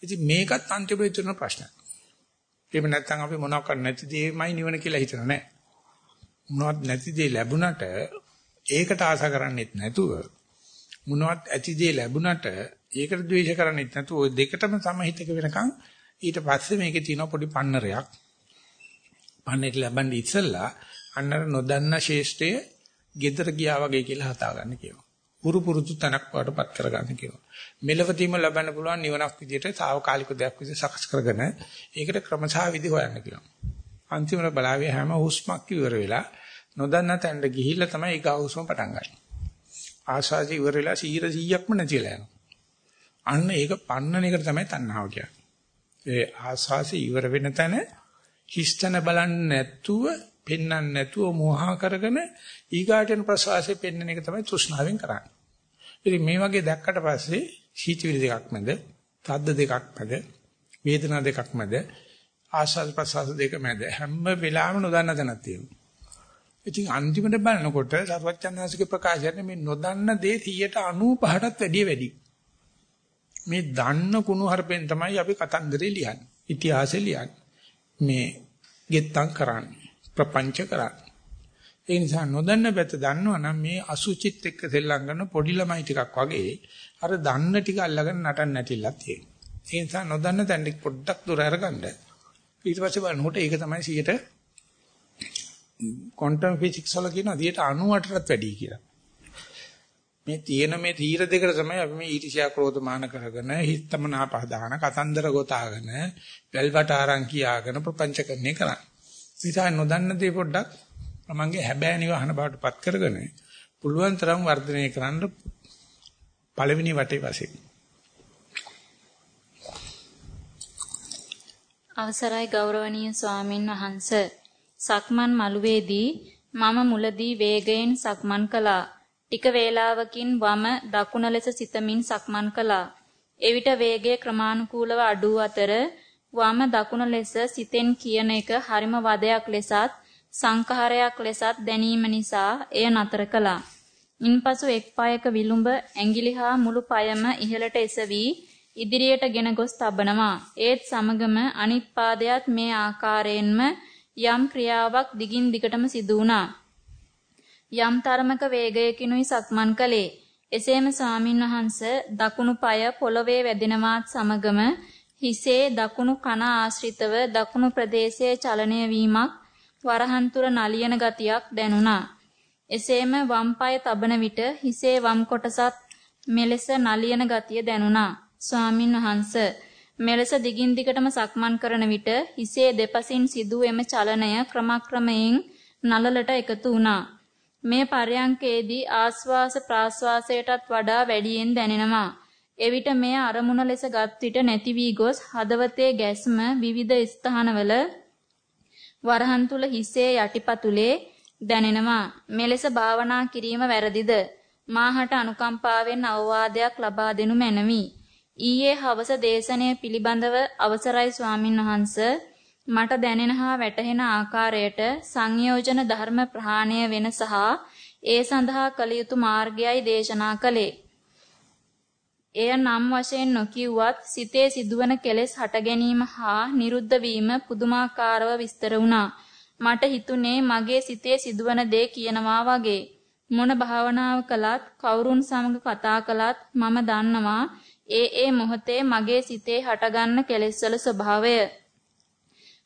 ඉතින් මේකත් අන්තිමට විතරන ප්‍රශ්නයක්. එහෙම නැත්නම් අපි මොනවක් කරන්නේ නැති දෙයමයි නිවන කියලා හිතන නෑ. මොනවත් නැති දේ ලැබුණට ඒකට ආශා කරන්නේත් නැතුව මොනවත් ඇති දේ ලැබුණට ඒකට ද්වේෂ කරන්නේත් නැතුව ওই දෙකටම සමහිතක වෙනකන් ඊට පස්සේ මේකේ තියෙන පොඩි පන්නරයක්. පන්නේට ලැබන්නේ ඉස්සෙල්ලා අන්නර නොදන්න ශේෂ්ඨය gedara ගියා වගේ කියලා හතා ගන්න කියනවා. පුරු පුරුදු තනක් වඩපත් කරගන්න කියනවා. මෙලවදීම ලබන්න පුළුවන් නිවනක් විදිහට සාවකාලික දෙයක් විදිහට සකස් කරගෙන ඒකට ක්‍රමසා විදි හොයන්න කියනවා. අන්තිමට බලාවේ හැම හුස්මක් ඉවර වෙලා නොදන්න තැනට ගිහිල්ලා තමයි ඒක හුස්ම පටන් ගන්න. ආශාසි ඉවර වෙලා 100%ක්ම නැතිලා යනවා. අන්න ඒක පන්නන එකට තමයි තණ්හාව කියන්නේ. ඒ ආශාසි ඉවර වෙන තැන හිස්තන බලන්නේ නැතුව පෙන්වන්න නැතුව මෝහා කරගෙන ඊගාටන ප්‍රසවාසයේ පෙන්වන එක තමයි තෘෂ්ණාවෙන් කරන්නේ. ඉතින් මේ වගේ දැක්කට පස්සේ සීචවිලි දෙකක් මැද, තද්ද දෙකක් මැද, වේදනා දෙකක් මැද, ආශාස ප්‍රසවාස දෙක මැද හැම වෙලාවෙම නොදන්න තැනක් තියෙනවා. ඉතින් අන්තිමට බලනකොට සර්වඥාන්සේගේ ප්‍රකාශයෙන් මේ නොදන්න දේ 95%ටත් වැඩිය වැඩි. මේ දන්න කුණු හරපෙන් තමයි අපි කතන්දරේ ලියන්නේ. ඉතිහාසෙ ලියන්නේ. මේ ගෙත්තම් කරන්නේ. ප්‍රපංච කරන්නේ. ඒ නිසා නොදන්න පැත්ත දන්නවනම් මේ අසුචිත් එක්ක සෙල්ලම් කරන පොඩි ළමයි ටිකක් වගේ අර දන්න ටික අල්ලගෙන නටන්න නැටිලක් තියෙනවා. ඒ නිසා නොදන්න තැන් ටික පොඩ්ඩක් දුර අරගන්න. ඊට පස්සේ බලනකොට ඒක තමයි 100ට ක්වොන්ටම් ෆිසික්ස් වල කියනවා 98ටත් වැඩි කියලා. මේ තියෙන මේ තීර දෙකට තමයි අපි මේ ඊර්ෂ්‍යා ක්‍රෝධ මාන කරගෙන හිතමනා පහදාන කතන්දර ගොතාගෙන වැල්වට ආරං කියාගෙන ප්‍රපංච කරන්නේ කරන්නේ. නිසා නොදන්න දේ පොඩ්ඩක් තමන්ගේ හැබෑ නිවහන බවටපත් කරගෙන පුළුවන් තරම් වර්ධනය කරන්න පළවෙනි වටේ වශයෙන්. අවසරයි ගෞරවනීය ස්වාමින් වහන්සේ සක්මන් මළුවේදී මම මුලදී වේගයෙන් සක්මන් කළා. ටික වේලාවකින් වම දකුණ ලෙස සිතමින් සක්මන් කළා. එවිට වේගය ක්‍රමානුකූලව අඩු අතර වම දකුණ ලෙස සිතෙන් කියන එක හරිම වදයක් ලෙසත් සංඛාරයක් ලෙසත් දැනීම නිසා එය නතර කළා. ඉන්පසු එක් පායක විලුඹ ඇඟිලි හා මුළු පයම ඉහළට එසවි ඉදිරියට ගෙන ගොස් තබනවා. ඒත් සමගම අනිත් පාදයට මේ ආකාරයෙන්ම යම් ක්‍රියාවක් දිගින් දිගටම සිදු වුණා. යම් තරමක වේගයකිනුයි සක්මන් කළේ. එසේම ස්වාමින් වහන්ස දකුණු පාය පොළවේ වැදෙනවත් සමගම හිසේ දකුණු කන ආශ්‍රිතව දකුණු ප්‍රදේශයේ චලනය වීමක් වරහන් තුර නලියන ගතියක් දැනුණා. එසේම වම් පාය තබන විට හිසේ වම් කොටසත් මෙලෙස නලියන ගතිය දැනුණා. ස්වාමින් වහන්සේ මෙලෙස දිගින් දිගටම සක්මන් කරන විට හිසේ දෙපසින් සිදු එම චලනය ක්‍රමක්‍රමයෙන් නලලට එකතු වුණා. මේ පරයන්කේදී ආස්වාස ප්‍රාස්වාසයටත් වඩා වැඩියෙන් දැනෙනවා. එවිට මෙය අරමුණ ලෙස ගත් විට නැති වී ගොස් හදවතේ ගැස්ම විවිධ ස්ථානවල වරහන් තුල හිසේ යටිපතුලේ දැනෙනවා. මෙලෙස භාවනා කිරීම වැරදිද? මාහට අනුකම්පාවෙන් අවවාදයක් ලබා දෙනු මැනවි. ඊයේ හවස දේශනය පිළිබඳව අවසරයි ස්වාමින් වහන්ස මට දැනෙන හා වැටහෙන ආකාරයට සංයෝජන ධර්ම ප්‍රහාණය වෙන සහ ඒ සඳහා කළ යුතු මාර්ගයයි දේශනා කළේ. එය නම් වශයෙන් නොකියුවත් සිතේ සිදුවන කෙලෙස් හට ගැනීම හා නිරුද්ධ වීම පුදුමාකාරව විස්තර වුණා. මට හිතුනේ මගේ සිතේ සිදුවන දේ කියනවා වගේ. මොන භාවනාව කළත් කවුරුන් සමග කතා කළත් මම දන්නවා ඒ ඒ මොහොතේ මගේ සිතේ හටගන්න කෙලෙස්වල ස්වභාවය.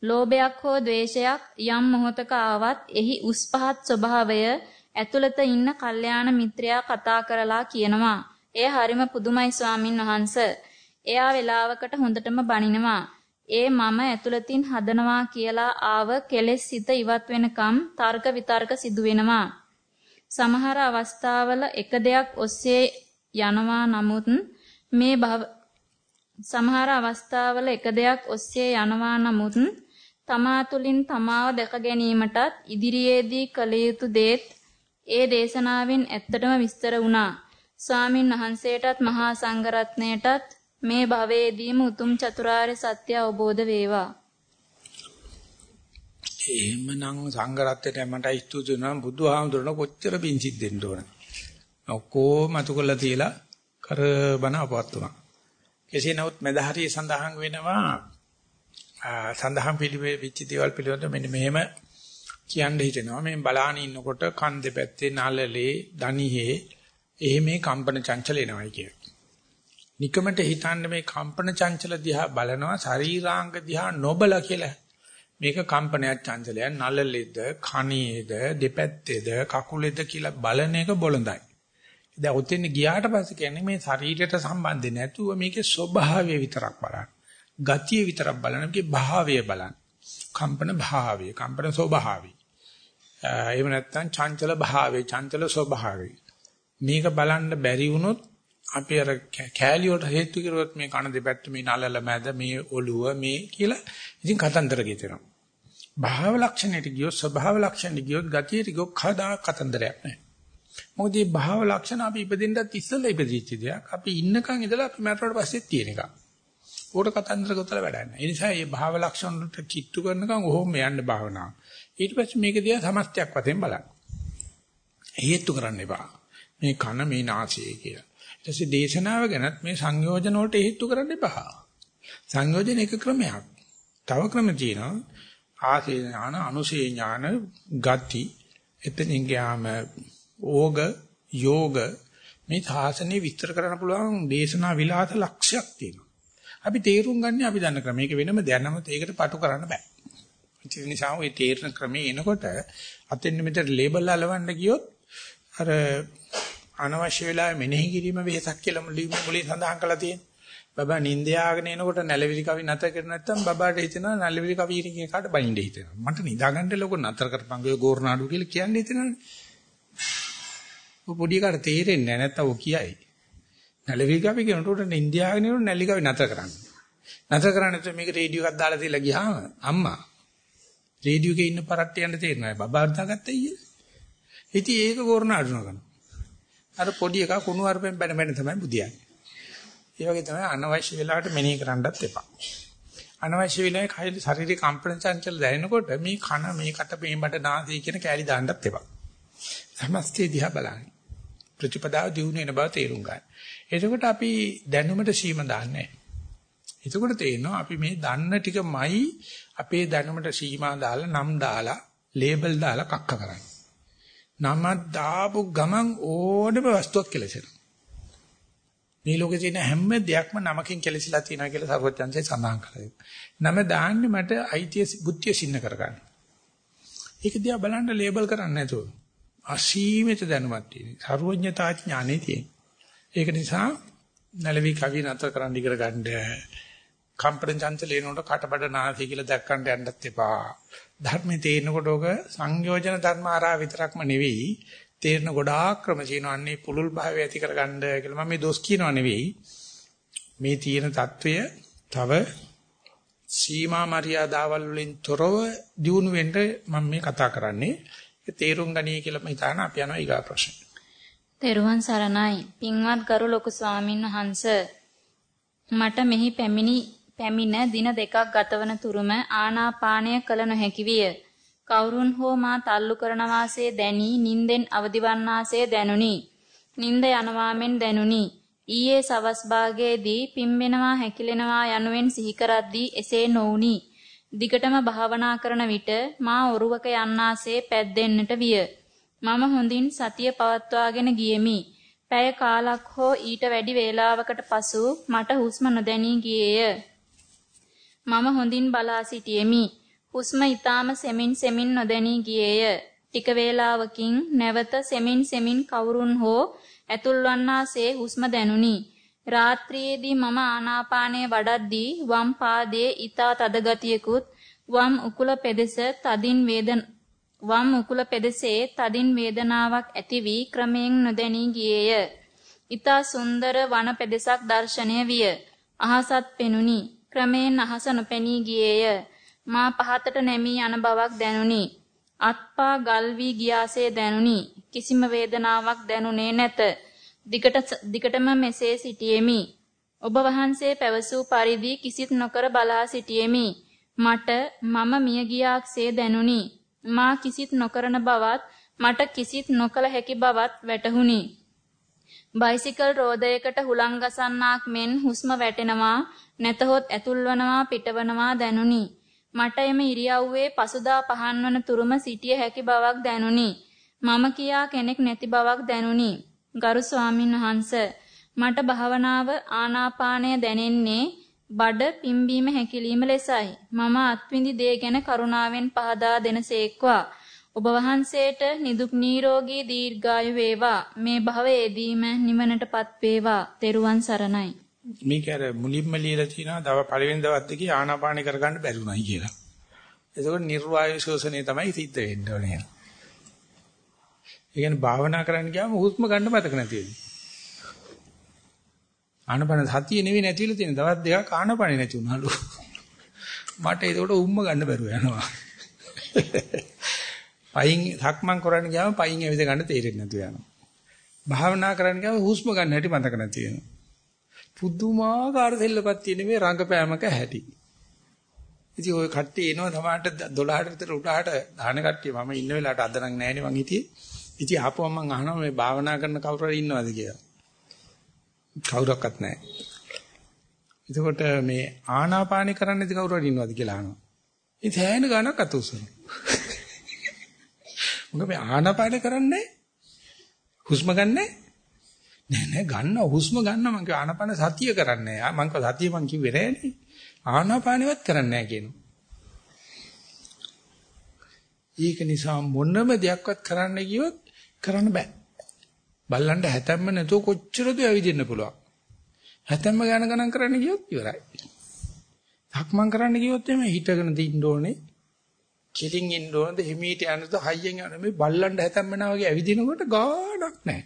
ලෝභයක් හෝ ද්වේෂයක් යම් මොහොතක ආවත් එහි උස් පහත් ස්වභාවය ඇතුළත ඉන්න කල්යාණ මිත්‍රයා කතා කරලා කියනවා. එය හරිම පුදුමයි ස්වාමින් වහන්ස. එයා වෙලාවකට හොඳටම බනිනවා. ඒ මම ඇතුළතින් හදනවා කියලා ආව කෙලෙස් සිත ඉවත් වෙනකම් තර්ක විතර්ක සිදු වෙනවා. සමහර අවස්ථාවල එක දෙයක් ඔස්සේ යනවා නමුත් මේ භව සමහර අවස්ථාවල එක දෙයක් ඔස්සේ යනවා නමුත් තමා තුළින් තමාව දැක ගැනීමටත් ඉදිරියේදී කළ යුතු දේත් ඒ දේශනාවෙන් ඇත්තටම විස්තර වුණා. ස්වාමින් වහන්සේටත් මහා සංඝරත්නයටත් මේ භවයේදීම උතුම් චතුරාර්ය සත්‍ය අවබෝධ වේවා. එහෙමනම් සංඝරත්නයට මට ස්තුති වෙනවා බුදුහාමුදුරන කොච්චර පිං සිද්දෙන්න ඕන. ඔක්කොම අතු කරලා තියලා කරබන අපවත් වුණා. කෙසේ නමුත් මෙදහරිය සඳහන් වෙනවා සඳහන් පිළිවෙච්ච දේවල් පිළිබඳව මෙන්න මෙහෙම කියන්න හිතෙනවා. මේ බලාන ඉන්නකොට කන් දෙපැත්තේ නලලේ, දණිහේ එහෙමේ කම්පන චංචල එනවයි කිය. නිකමට හිතන්න මේ කම්පන චංචල දිහා බලනවා ශරීරාංග දිහා නොබල කියලා. මේක කම්පනයක් චංචලයක් නලලෙද, කණේද, දෙපැත්තේද, කකුලේද කියලා බලන එක බොළඳයි. දැන් ඔතෙන් ගියාට පස්සේ කියන්නේ මේ ශරීරයට සම්බන්ධ නැතුව මේකේ ස්වභාවය විතරක් බලන්න. ගතිය විතරක් බලන්න මේකේ භාවය බලන්න. කම්පන භාවය, කම්පන ස්වභාවය. එහෙම නැත්නම් චංචල භාවය, චංචල ස්වභාවය. මේක බලන්න බැරි වුණොත් අපි අර කෑලි වලට හේතු කිරුවොත් මේ කන දෙපැත්ත මේ නලල මැද මේ ඔළුව මේ කියලා ඉතින් කතන්දර ගෙතෙනවා. භාව ලක්ෂණයට ගියොත් ස්වභාව ලක්ෂණයට ගියොත් ගතියට ගියොත් කවදා කතන්දරයක් නැහැ. මොකද මේ භාව ලක්ෂණ අපි ඉපදෙන්නත් ඉස්සෙල්ලා ඉපදිච්ච දෙයක්. අපි ඉන්නකන් ඉඳලා අපි මැරුණට පස්සේ තියෙන එකක්. ඕකට කතන්දර ගොතලා වැඩක් නැහැ. ඒ නිසා මේ භාව ලක්ෂණ වලට කිට්ටු කරනකම් ඔහොම යන්න භාවනාව. ඊට පස්සේ මේක දිහා සමස්තයක් වශයෙන් බලන්න. හේතු කරන්න එපා. මේ කන මේ නාසය කියලා. ඊට පස්සේ දේශනාව ගැනත් මේ සංයෝජන වලට හේතු කරන්න එපා. සංයෝජන එක ක්‍රමයක්. තව ක්‍රම තියෙනවා. ආසේ ඥාන, අනුසේ ඥාන, ගති. එතනින් ගියාම ඕග, යෝග මේ සාසනේ විස්තර කරන්න පුළුවන් දේශනා විලාස ලක්ෂයක් තියෙනවා. අපි තේරුම් ගන්න අපි දන්න ක්‍රම. මේක වෙනම දැනමත් ඒකට පටු කරන්න බෑ. ඒ නිසා ওই තේරන ක්‍රමයේ එනකොට අතෙන් මෙතන ලේබල් අලවන්න ගියොත් අර අනවශ්‍ය වෙලාවෙ මෙනෙහි කිරීම වෙහසක් කියලා මුලින් සඳහන් කළා තියෙනවා. බබා නිින්ද යාගෙන එනකොට නැලවිලි කවි නැතර කර නැත්තම් බබාට හිතෙනවා නැලවිලි කවි කියන කාට බයින්ද හිතෙනවා. මට නිදාගන්න ලොකු නතර කරපන් ඔය ගෝරනාඩු කියලා කියන්නේ හිතෙනවනේ. ඔය පොඩි කාට තේරෙන්නේ නැහැ නැත්තම් ඔය කියයි. නැලවිලි කවි කියනකොට නිින්ද යාගෙන එනකොට නැලවිලි කවි නැතර කරන්න. නැතර කරන්නේ මේක රේඩියෝ එකක් දාලා තියලා ගියාම අම්මා රේඩියෝ එකේ ඉන්න පරට්ටියන්ට තේරෙනවා බබා දාගත්තා ඊයේ. ඉතින් ඒක ගෝරනාඩු නගනවා. අර පොඩි එකා කුණු අරපෙන් බැන බැන තමයි බුදියන්නේ. ඒ වගේ තමයි අනවශ්‍ය වෙලාවට මෙනෙහි කරන්නත් එපා. අනවශ්‍ය වෙලාවේ කය ශරීරේ කම්පන චංචල දැනෙනකොට මේ කන මේකට මේකට නාසය කියන කෑලි දාන්නත් එපා. සමස්තය දිහා බලන්න. ප්‍රතිපදාව දියුණු වෙන බව තේරුම් ගන්න. එතකොට අපි දැනුමට සීම දාන්නේ එතකොට තේරෙනවා අපි මේ දන්න ටිකමයි අපේ දැනුමට සීමා දාලා නම් දාලා ලේබල් දාලා කක්ක කරන්නේ. නම දාපු ගමන් ඕනම වස්තුවක් කෙලසෙනවා. මේ ලෝකේ තියෙන හැම දෙයක්ම නමකින් කෙලසිලා තියෙනවා කියලා සර්වඥාන්සේ සඳහන් කළා. නම දාන්නේ මට අයිතිය බුද්ධිය සින්න කරගන්න. ඒක දිහා බලන්න ලේබල් කරන්නේ නැතුව අසීමිත දැනුමක් තියෙන. සර්වඥතා ඥානෙ තියෙන. ඒක නිසා නැලවි කවි නතර කරන්න ඉගෙන ගන්න. කම්පන චංචලේනොට කටබඩ නාසය කියලා දැක්කන්න යන්නත් එපා. ධර්මයේ තේරෙනකොට ඔක සංයෝජන ධර්ම ආරා විතරක්ම නෙවෙයි තේරෙන ගොඩාක් ක්‍රම තියෙනවා. අන්නේ පුලුල් භාවය ඇති කරගන්න කියලා මම මේ දොස් කියනවා නෙවෙයි. මේ තියෙන తত্ত্বය තව සීමා මරියාදාවල් වලින් තොරව දියුණු වෙන්න මම මේ කතා කරන්නේ. ඒ තේරුම් ගනී කියලා මම හිතාන අපි යනවා ඊගා ප්‍රශ්න. තෙරුවන් සරණයි. පින්වත් ගරු ලොකු ස්වාමින් වහන්සේ මට මෙහි පැමිණි පැමිණ දින දෙකක් ගතවන තුරුම ආනාපානය කළ නොහැකි විය. කවුරුන් හෝ මා තල්ලු කරන වාසේ දැනි නින්දෙන් අවදිවන්නාසේ දැනුනි. නින්ද යනවා මෙන් දැනුනි. ඊයේ සවස් භාගයේදී පිම්බෙනවා හැකිලෙනවා යනුවෙන් සිහි කරද්දී එසේ නොවුනි. දිගටම භාවනා කරන විට මා ඔරුවක යන්නාසේ පැද්දෙන්නට විය. මම හොඳින් සතිය පවත්වාගෙන ගියෙමි. පැය කාලක් හෝ ඊට වැඩි වේලාවකට පසු මට හුස්ම නොදැනී ගියේය. මම හොඳින් බලා සිටියෙමි. හුස්ම ඊටාම සෙමින් සෙමින් නොදැනී ගියේය. ටික වේලාවකින් නැවත සෙමින් සෙමින් කවුරුන් හෝ ඇතුල්වන්නාසේ හුස්ම දැනුනි. රාත්‍රියේදී මම ආනාපානය වඩද්දී වම් පාදයේ ඊතා තද ගතියකුත් වම් උකුල පෙදෙස තදින් වේදන වම් උකුල පෙදෙසේ තදින් වේදනාවක් ඇති වී ක්‍රමයෙන් නොදැනී ගියේය. ඊතා සුන්දර වන පෙදෙසක් දැర్శණය විය. අහසත් පෙනුනි. ක්‍රමයෙන් අහස නොපෙනී ගියේය. මා පහතට නැමී යන බවක් දැනුනි. අත්පා ගල් වී ගියාසේ දැනුනි. කිසිම වේදනාවක් දැනුනේ නැත. දිගට දිගටම මෙසේ සිටියෙමි. ඔබ වහන්සේ පැවසූ පරිදි කිසිත් නොකර බලා සිටියෙමි. මට මම මිය ගියාක්සේ දැනුනි. මා කිසිත් නොකරන බවත් මට කිසිත් නොකල හැකි බවත් වැටහුණි. බයිසිකල් රෝදයකට හුලං ගසන්නාක් මෙන් හුස්ම වැටෙනවා නැතහොත් ඇතුල්වනවා පිටවනවා දැනුනි. මට එම ඉරියව්වේ පසුදා පහන්වන තුරුම සිටිය හැකි බවක් දැනුනි. මම කියා කෙනෙක් නැති බවක් දැනුනි. ගරු ස්වාමින් වහන්සේ මට භාවනාව ආනාපානය දැනෙන්නේ බඩ පිම්බීම හැකිලිම ලෙසයි. මම අත්විඳි දේ ගැන කරුණාවෙන් පහදා දෙනසේක්වා. ඔබ වහන්සේට නිදුක් නිරෝගී දීර්ඝායු වේවා. මේ භවයේදීම නිවනටපත් වේවා. තෙරුවන් සරණයි. මේක අර මුලින්ම ලියලා තියෙනවා දව පළවෙනි දවස් දෙකේ ආනාපාන කරගන්න බැරුණයි කියලා. එතකොට නිර්වායු ශෝෂණය තමයි සිද්ධ වෙන්න ඕනේ. ඒ කියන්නේ භාවනා කරන්න ගියාම හුස්ම ගන්න මතක නැති වෙනවා. ආනපන සතිය නෙවෙයි නැතිලා තියෙන දවස් දෙකක් ආනපනේ නැති වුණාලු. මට ඒකට උම්ම ගන්න බැරුව යනවා. පයින් සක්මන් කරන්න ගියාම පයින් ඇවිද ගන්න තේරෙන්නේ නැතු යනවා. භාවනා කරන්න ගියාම හුස්ම ගන්න හැටි මතක නැති වෙනවා. පුදුමාකාර දෙල්ලපත් තියෙන මේ රංගපෑමක හැටි. ඉතින් ওই කට්ටිය එනවා තමාට 12ට විතර උඩහට දාන කට්ටිය මම ඉන්න වෙලාවට අද නම් නැහැ නේ මං හිටියේ. ඉතින් ආපුවම මං අහනවා මේ භාවනා කරන කවුරු හරි ඉන්නවද කියලා. කවුරක්වත් නැහැ. එතකොට මේ ආනාපානි කරන්නේද කවුරු හරි ඉන්නවද කියලා අහනවා. ඉතින් හැයෙන ගණක් අත උස්සනවා. මොකද මේ ආනාපානි කරන්නේ හුස්ම ගන්නෑ නෑ නෑ ගන්න හුස්ම ගන්න මං කිය ආනාපාන සතිය කරන්නේ මං කිය සතිය මං කිව්වේ නෑනේ ආනාපානෙවත් කරන්නේ නෑ කියනවා ඒක නිසා මොනම දෙයක්වත් කරන්න ගියොත් කරන්න බෑ බල්ලන්ට හැතැම්ම නැතුව කොච්චරද ඇවිදින්න පුළුවන්. හැතැම්ම ගණන් ගණන් කරන්න ගියොත් ඉවරයි. ධක්මං කරන්න ගියොත් එමේ හිටගෙන දින්න ඕනේ. කෙලින් ඉන්න ඕනද හිමීට යනද හයියෙන් යන මේ බල්ලන්ට හැතැම්මනා වගේ ඇවිදිනකොට ගාණක් නැහැ.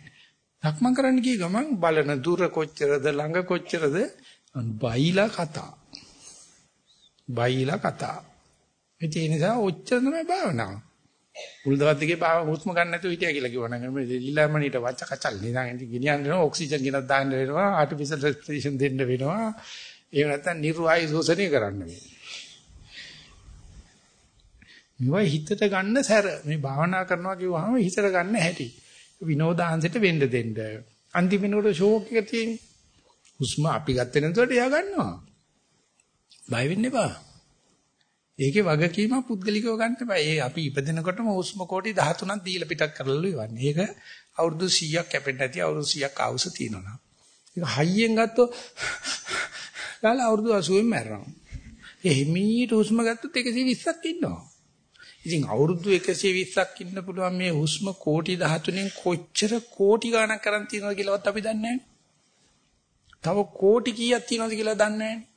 ධක්මං කරන්න ගිය ගමන් බලන දුර කොච්චරද ළඟ කොච්චරද බයිලා කතා. බයිලා කතා. ඒ නිසා ඔච්චර තමයි භාවනාව. උල්දවත් දිගේ බාව හුස්ම ගන්න නැතුව හිටියා කියලා කිව්වනම් මේ ලිලාමණීට වච්ච කචල් නිදාන් ඉඳි ගෙනියන්න වෙනවා ඔක්සිජන් ගෙනත් දාන්න වෙනවා ආටිෆිෂල් රෙස්පිරේෂන් දෙන්න වෙනවා එහෙම නැත්නම් නිර්වායු ශෝෂණය කරන්න වෙනවා මේවා හිතට ගන්න සැර මේ භාවනා කරනවා කිව්වහම හිතට ගන්න හැටි විනෝදාංශයට වෙන්න දෙන්න අන්තිම වෙනකොට ෂෝක් එක තියෙන්නේ හුස්ම අපි ගත්තේ නැතුවට එයා ගන්නවා බය වෙන්න එපා ඒකේ වගකීම පුද්ගලිකව ගන්න බෑ. ඒ අපි ඉපදෙනකොටම හුස්ම කෝටි 13ක් දීලා පිටක් කරලලු ඉවන්නේ. ඒක අවුරුදු 100ක් කැපෙන්න ඇති අවුරුදු 100ක් ආවුස තියෙනවා. ඒක හයියෙන් ගත්තොත් ගාලා අවුරුදු 80න් මැරෙනවා. ඒ හිමීට හුස්ම ගත්තොත් 120ක් ඉන්නවා. ඉතින් අවුරුදු 120ක් ඉන්න පුළුවන් මේ හුස්ම කෝටි 13න් කොච්චර කෝටි ගණක් කරන් තියනවද කියලාවත් අපි දන්නේ නැහැ. තව කෝටි කීයක් තියනවද කියලා දන්නේ නැහැ.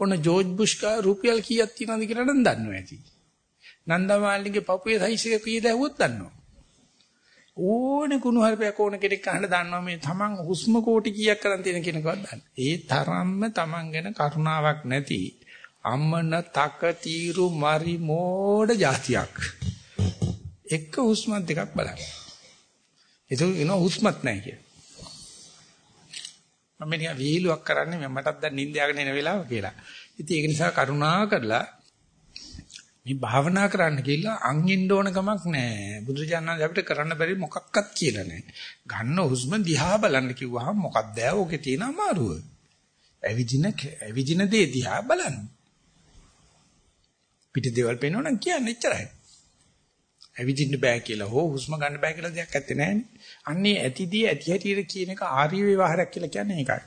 ඔන්න ජෝර්ජ් බුෂ් කා රුපියල් කීයක් තියනවද කියලා නම් දන්නවා ඇති. නන්දමාලිගේ පපුවේ සයිස් එක කීයද ඇහුවොත් දන්නවා. ඕනේ කුණු හරිපයක් ඕන කෙනෙක් අහන්න දන්නවා මේ තමන් හුස්ම කෝටි කීයක් කරන් තියෙන කෙනකවත් දන්න. ඒ තරම්ම තමන් ගැන කරුණාවක් නැති අම්මන තක තීරු මරි මෝඩ જાතියක්. එක හුස්මක් දෙකක් බලන්න. ඒක නෝ හුස්මත් නැහැ කිය. මම නිකන් වීලුවක් කරන්නේ මටත් දැන් නිින්ද යගෙන එන වෙලාව කියලා. ඉතින් ඒක නිසා කරුණා කරලා මේ භාවනා කරන්න කියලා අංගින්න ඕන කමක් නැහැ. බුදුරජාණන් අපිට කරන්න බැරි මොකක්වත් කියලා නැහැ. ගන්න හුස්ම දිහා බලන්න කිව්වහම මොකක්ද ඕකේ තියෙන අමාරුව. ඇවිදින ඇවිදින දේ දිහා බලන්න. පිට දේවල් පේනවනම් කියන්නේ එච්චරයි. ඇවිදින්න බෑ කියලා හෝ හුස්ම ගන්න බෑ කියලා දෙයක් ඇත්තේ නැහැනේ. අන්නේ ඇතිදී ඇති හැටියට කියන එක ආර්ය විවහාරයක් කියලා කියන්නේ ඒකයි.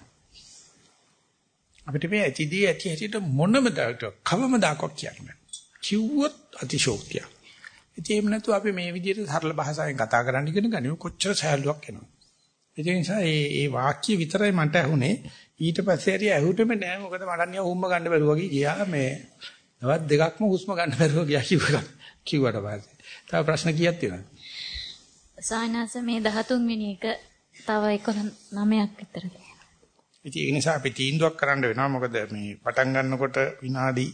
අපිට මේ ඇතිදී ඇති හැටියට මොනම දායක කවම දාකක් කියන්නේ. කිව්වොත් අතිශෝක්තිය. ඉතින් එහෙම නැතු අපි මේ විදිහට සරල භාෂාවෙන් කතා කරන්න ඉගෙන ගනිමු කොච්චර සහැල්ලුවක් එනවා. ඒ නිසා මේ මේ වාක්‍ය විතරයි මට ඇහුනේ. ඊට පස්සේ හරි ඇහුටම නෑ මොකද මට නිය හුම්ම ගන්න බැරුව වගේ ගියා මේ. තවත් දෙකක්ම හුස්ම ගන්න බැරුව ගියා කිව්වා. කිව්වට පස්සේ. තව ප්‍රශ්න කීයක් තියෙනවද? සායනාස මේ 13 වෙනි එක තව 19ක් විතර තියෙනවා. ඉතින් ඒ නිසා අපි තීන්දුවක් කරන්න වෙනවා මොකද මේ පටන් ගන්නකොට විනාඩි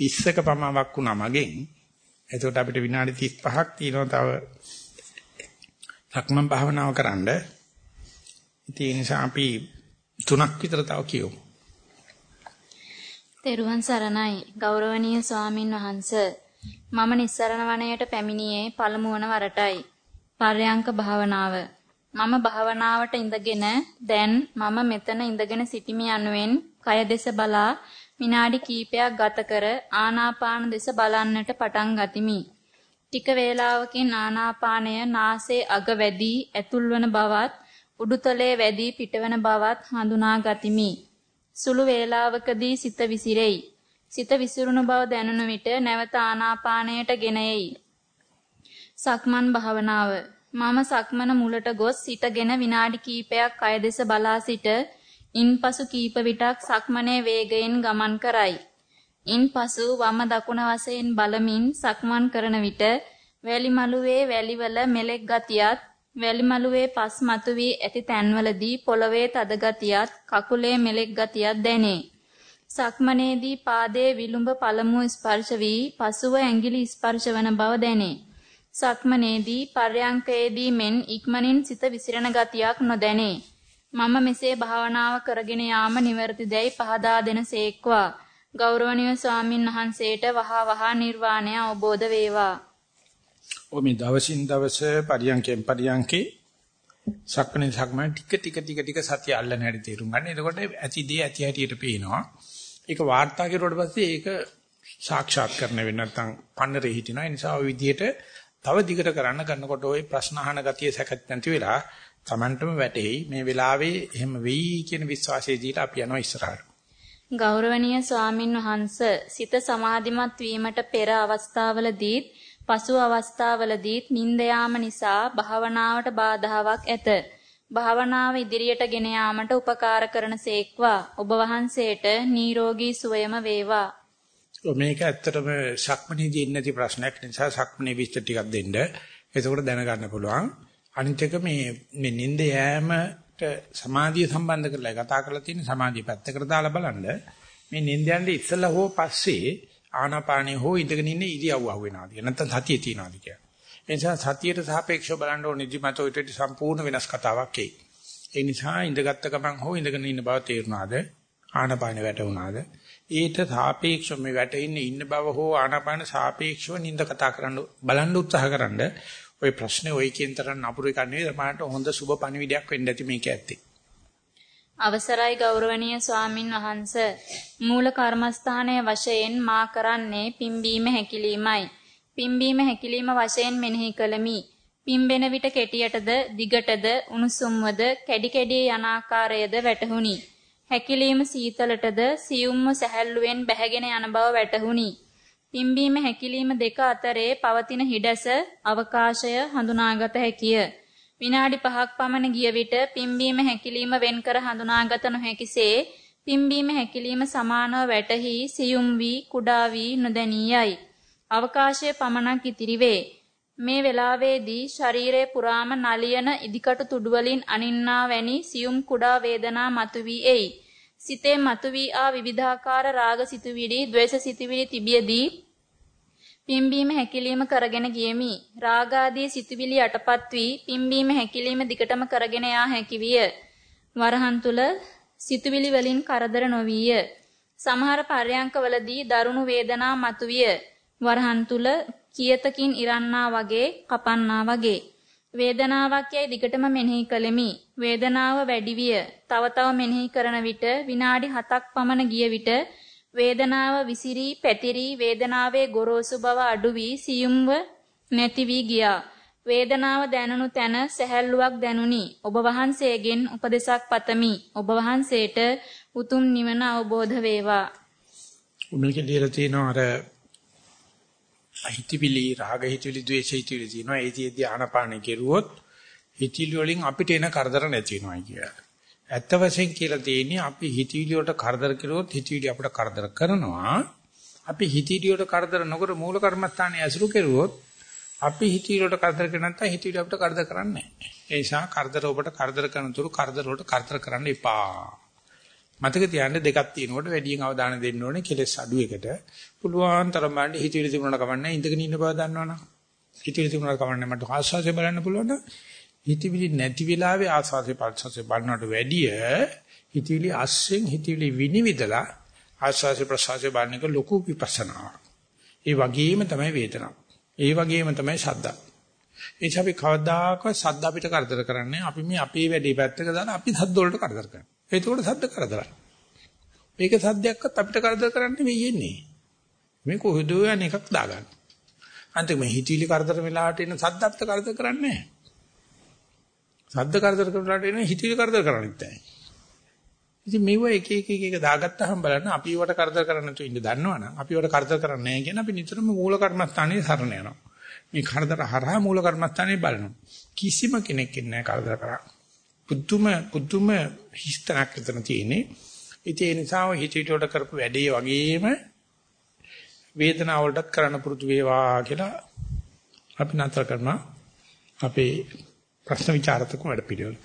20ක පමාවක් වුණා මගෙන්. එතකොට අපිට විනාඩි 35ක් තියෙනවා තව සක්මන් භාවනාව කරන්න. ඒ නිසා අපි තුනක් විතර තව කියමු. තෙරුවන් සරණයි. ගෞරවනීය ස්වාමින් වහන්ස මම නිස්සරණ වනයේට පැමිණියේ පළමු වන වරටයි. පර්යංක භාවනාව. මම භාවනාවට ඉඳගෙන දැන් මම මෙතන ඉඳගෙන සිටිමි යනුවෙන් කය දෙස බලා විනාඩි කිහිපයක් ගත කර ආනාපාන දෙස බලන්නට පටන් ගතිමි. ටික වේලාවකින් ආනාපානය නාසයේ අග වැඩි ඇතුල්වන බවත් උඩුතලයේ වැඩි පිටවන බවත් හඳුනා ගතිමි. සුළු වේලාවකදී සිත විසිරෙයි. සිත විසිරුණු බව දැනුන විට නැවත ආනාපානයට ගෙන එයි. සක්මන් භාවනාව මම සක්මන මුලට ගොස් සිටගෙන විනාඩි කිහිපයක් අය දෙස බලා සිට ඉන්පසු කීප විටක් සක්මනේ වේගයෙන් ගමන් කරයි. ඉන්පසු වම දකුණ වශයෙන් බලමින් සක්මන් කරන විට වැලි මළුවේ වැලිවල මෙලෙක් ගතියත් වැලිමලුවේ පස් මතුවී ඇති තැන්වලදී පොළවේ තද ගතියත් කකුලේ මෙලෙක් ගතියත් දැනේ. සක්මනේදී පාදයේ විලුඹ පළමුව ස්පර්ශ වී පසුව ඇඟිලි ස්පර්ශ වන බව දැනේ. සක්මනේදී පර්යංකයේදී මෙන් ඉක්මනින් සිත විසිරෙන ගතියක් නොදැනේ. මම මෙසේ භාවනාව කරගෙන යාම නිවැරදිදැයි පහදා දෙනසේක්වා. ගෞරවනීය ස්වාමින් වහන්සේට වහා වහා නිර්වාණය අවබෝධ වේවා. ඔය මේ දවසින් දවස පරියන්කෙන් පරියන්කේ සක්මණේ සක්මණ ටික ටික ටික ටික සතිය අල්ලන හැටි තේරුම් ගන්න. එතකොට ඇතිදී ඇති හැටියට පේනවා. ඒක වාර්තා කෙරුවට පස්සේ ඒක සාක්ෂාත් කරන වෙන්නේ නැත්නම් පන්නරේ හිටිනවා. ඒ නිසා ඔය විදිහට තව දිගට කරන්න ගන්නකොට ওই ප්‍රශ්න අහන ගතිය සැකත් නැති වෙලා Tamanටම වැටෙයි. මේ වෙලාවේ එහෙම වෙයි කියන විශ්වාසය දීලා අපි යනවා ඉස්සරහට. ගෞරවනීය ස්වාමින් වහන්සේ සිත සමාධිමත් වීමට පෙර අවස්ථාවලදී පසු අවස්ථාවලදීත් නිින්ද යාම නිසා භාවනාවට බාධාවක් ඇත. භාවනාව ඉදිරියට ගෙන යාමට උපකාර කරන සේක්වා ඔබ වහන්සේට නිරෝගී සුවයම වේවා. මේක ඇත්තටම සක්මණේදී ඉන්නේ නැති ප්‍රශ්නයක් නිසා සක්මණේ විස්තර ටිකක් දෙන්න. එතකොට දැනගන්න පුළුවන්. අනිත් එක මේ මේ නිින්ද යෑමට සමාධිය සම්බන්ධ කරලා කතා කරලා තියෙන සමාධිය පැත්තකට දාලා බලන්න. මේ නිින්ද යන්නේ ඉස්සලා හෝ පස්සේ ආනාපානිය හෝ ඉඳගෙන ඉන්න ඉරියව්ව අහුවෙනවාද කියලා නැත්නම් සතිය තියනවාද කියලා. ඒ නිසා සතියට සාපේක්ෂව බලන්න ඕනේ නිදිමත උිට සම්පූර්ණ වෙනස් කතාවක් එයි. ඒ නිසා ඉඳගත්ත ගමන් හෝ ඉඳගෙන ඉන්න බව තේරුණාද? ආනාපානිය වැටුණාද? ඊට සාපේක්ෂව මේ වැටෙන්නේ ඉන්න බව හෝ ආනාපාන සාපේක්ෂව නිඳ කතා කරන්න බලන්න උත්සාහ කරන්න. ওই ප්‍රශ්නේ ওই කියන තරම් නපුරු එකක් නෙවෙයි. තමයි හොඳ සුබ පණිවිඩයක් වෙන්න ඇති මේක ඇත්තේ. අවසරයි ගෞරවනීය ස්වාමින් වහන්ස. මූල කර්මස්ථානයේ වශයෙන් මා කරන්නේ පිම්බීම හැකිලීමයි. පිම්බීම හැකිලීම වශයෙන් මෙනෙහි කළමි. පිම්බෙන විට කෙටියටද දිගටද උණුසුම්වද කැඩි කැඩි යන ආකාරයද වැටහුණි. හැකිලීම සීතලටද සියුම්ව සැහැල්ලුවෙන් බැහැගෙන යන බව වැටහුණි. පිම්බීම හැකිලීම දෙක අතරේ පවතින හිඩැස අවකාශය හඳුනාගත හැකිය. විනාඩි 5ක් පමණ ගිය විට පිම්බීම හැකිලිම වෙන්කර හඳුනාගත නොහැකිසේ පිම්බීම හැකිලිම සමානව වැටහි සියුම් වී කුඩා වී නොදැනියයි. අවකාශයේ පමණක් ඉතිරි වේ. මේ වෙලාවේදී ශරීරයේ පුරාම නලියන ඉදිකටු තුඩු වලින් අනින්නා වැනි සියුම් කුඩා වේදනා මතුවී එයි. සිතේ මතුවී ආ විවිධාකාර රාග සිතුවිලි, ද්වේෂ සිතුවිලි තිබියදී පිම්බීම හැකිලිම කරගෙන ගියමි. රාගාදී සිතුවිලි යටපත් වී පිම්බීම හැකිලිම දිගටම කරගෙන යා හැකි විය. වරහන් තුල සිතුවිලි වලින් කරදර නොවිය. සමහර පර්යංකවලදී දරුණු වේදනා මතුවිය. වරහන් තුල කියතකින් ඉරන්නා වගේ කපන්නා වගේ වේදනාවක් යයි දිගටම මෙනෙහි කළෙමි. වේදනාව වැඩි විය. තව තව මෙනෙහි කරන විට විනාඩි 7ක් පමණ ගිය විට වේදනාව විසිරී පැතිරී වේදනාවේ ගොරෝසු බව අඩු වී සියුම්ව නැති වී ගියා. වේදනාව දැනුණු තැන සැහැල්ලුවක් දැනුනි. ඔබ වහන්සේගෙන් උපදෙසක් පතමි. ඔබ වහන්සේට උතුම් නිවන අවබෝධ වේවා. මේකේ ලියලා තියෙනවා අර හිතවිලි රාග හිතවිලි ද්වේෂ හිතවිලි තියෙනවා. ඒතිෙදී ආනපාන කෙරුවොත් හිතවිලි වලින් අපිට එන කරදර නැති වෙනවා කියලා. ඇත්ත වශයෙන් කියලා තියෙන්නේ අපි හිතවිලි වලට කරදර කළොත් හිතවිලි අපිට කරදර කරනවා. අපි හිතවිලි වලට කරදර නොකර මූල කර්මස්ථානයේ ඇසුරු කෙරුවොත් අපි හිතවිලි වලට කරදර කරන්නේ නැත්නම් හිතවිලි අපිට කරදර කරන්නේ නැහැ. ඒ නිසා කරදර ඔබට කරදර කරන තුරු කරදර වලට කරදර කරන්න එපා. මතක තියාගන්න දෙකක් තියෙනකොට වැඩියෙන් අවධානය දෙන්න ඕනේ කෙලස් අඩු එකට. පුළුවන් තරම් බලන්න හිතවිලි තිබුණාට කමන්නේ ඉඳගෙන ඉන්න බව දන්නවනම්. හිතවිලි තිබුණාට කමන්නේ මට ආස්වාසිය බලන්න පුළුවන් නම් හිතවිලි නැති වෙලාවේ ආස්වාසේ පල්සසේ බලනට වැඩිය හිතවිලි අස්සෙන් හිතවිලි විනිවිදලා ආස්වාසේ ප්‍රසවාසේ බලන එක ලොකු විපස්සනාවක්. ඒ වගේම තමයි වේදනාව. ඒ වගේම තමයි ශබ්දා. ඒ අපි කවදාකවත් සද්ද අපිට කරදර කරන්නේ අපි මේ අපේ වැඩේ පැත්තක දාලා අපි සද්ද වලට කරදර කරනවා. ඒකෝට සද්ද කරදරයි. මේක සද්දයක්වත් අපිට කරදර කරන්නේ මේ යන්නේ. මේ කොහෙද යන එකක් දාගන්න. අන්තිම හිතවිලි කරදර වෙලාවට එන සද්ද අපිට කරදර කරන්නේ නැහැ. සද්ද කරදර කරලාට එන හිතවිලි කරදර කරන්නේ නැහැ. ඉතින් මේව එක එක එක එක දාගත්තාම බලන්න අපි වට කරදර කරන්නේ නැතුව ඉන්න දන්නවනම් අපි වට කරදර කරන්නේ නැහැ කියන අපි නිතරම මූල කර්මස්ථානයේ සරණ යනවා. මේ කරදර හරහා මූල කර්මස්ථානේ බලනවා. කිසිම කෙනෙක් ඉන්නේ නැහැ කරදර කරා. පුදුම පුදුම හිස්තනක් විතර තියෙන්නේ. ඉතින් ඒ නිසා හිතවිලි වලට කරපු වැඩේ වගේම වේදනාව වලටත් කරන්න පුරුදු වේවා කියලා අපි නතර කරනවා. අපේ ප්‍රශ්න විචාරතක වැඩ පිළිවෙල.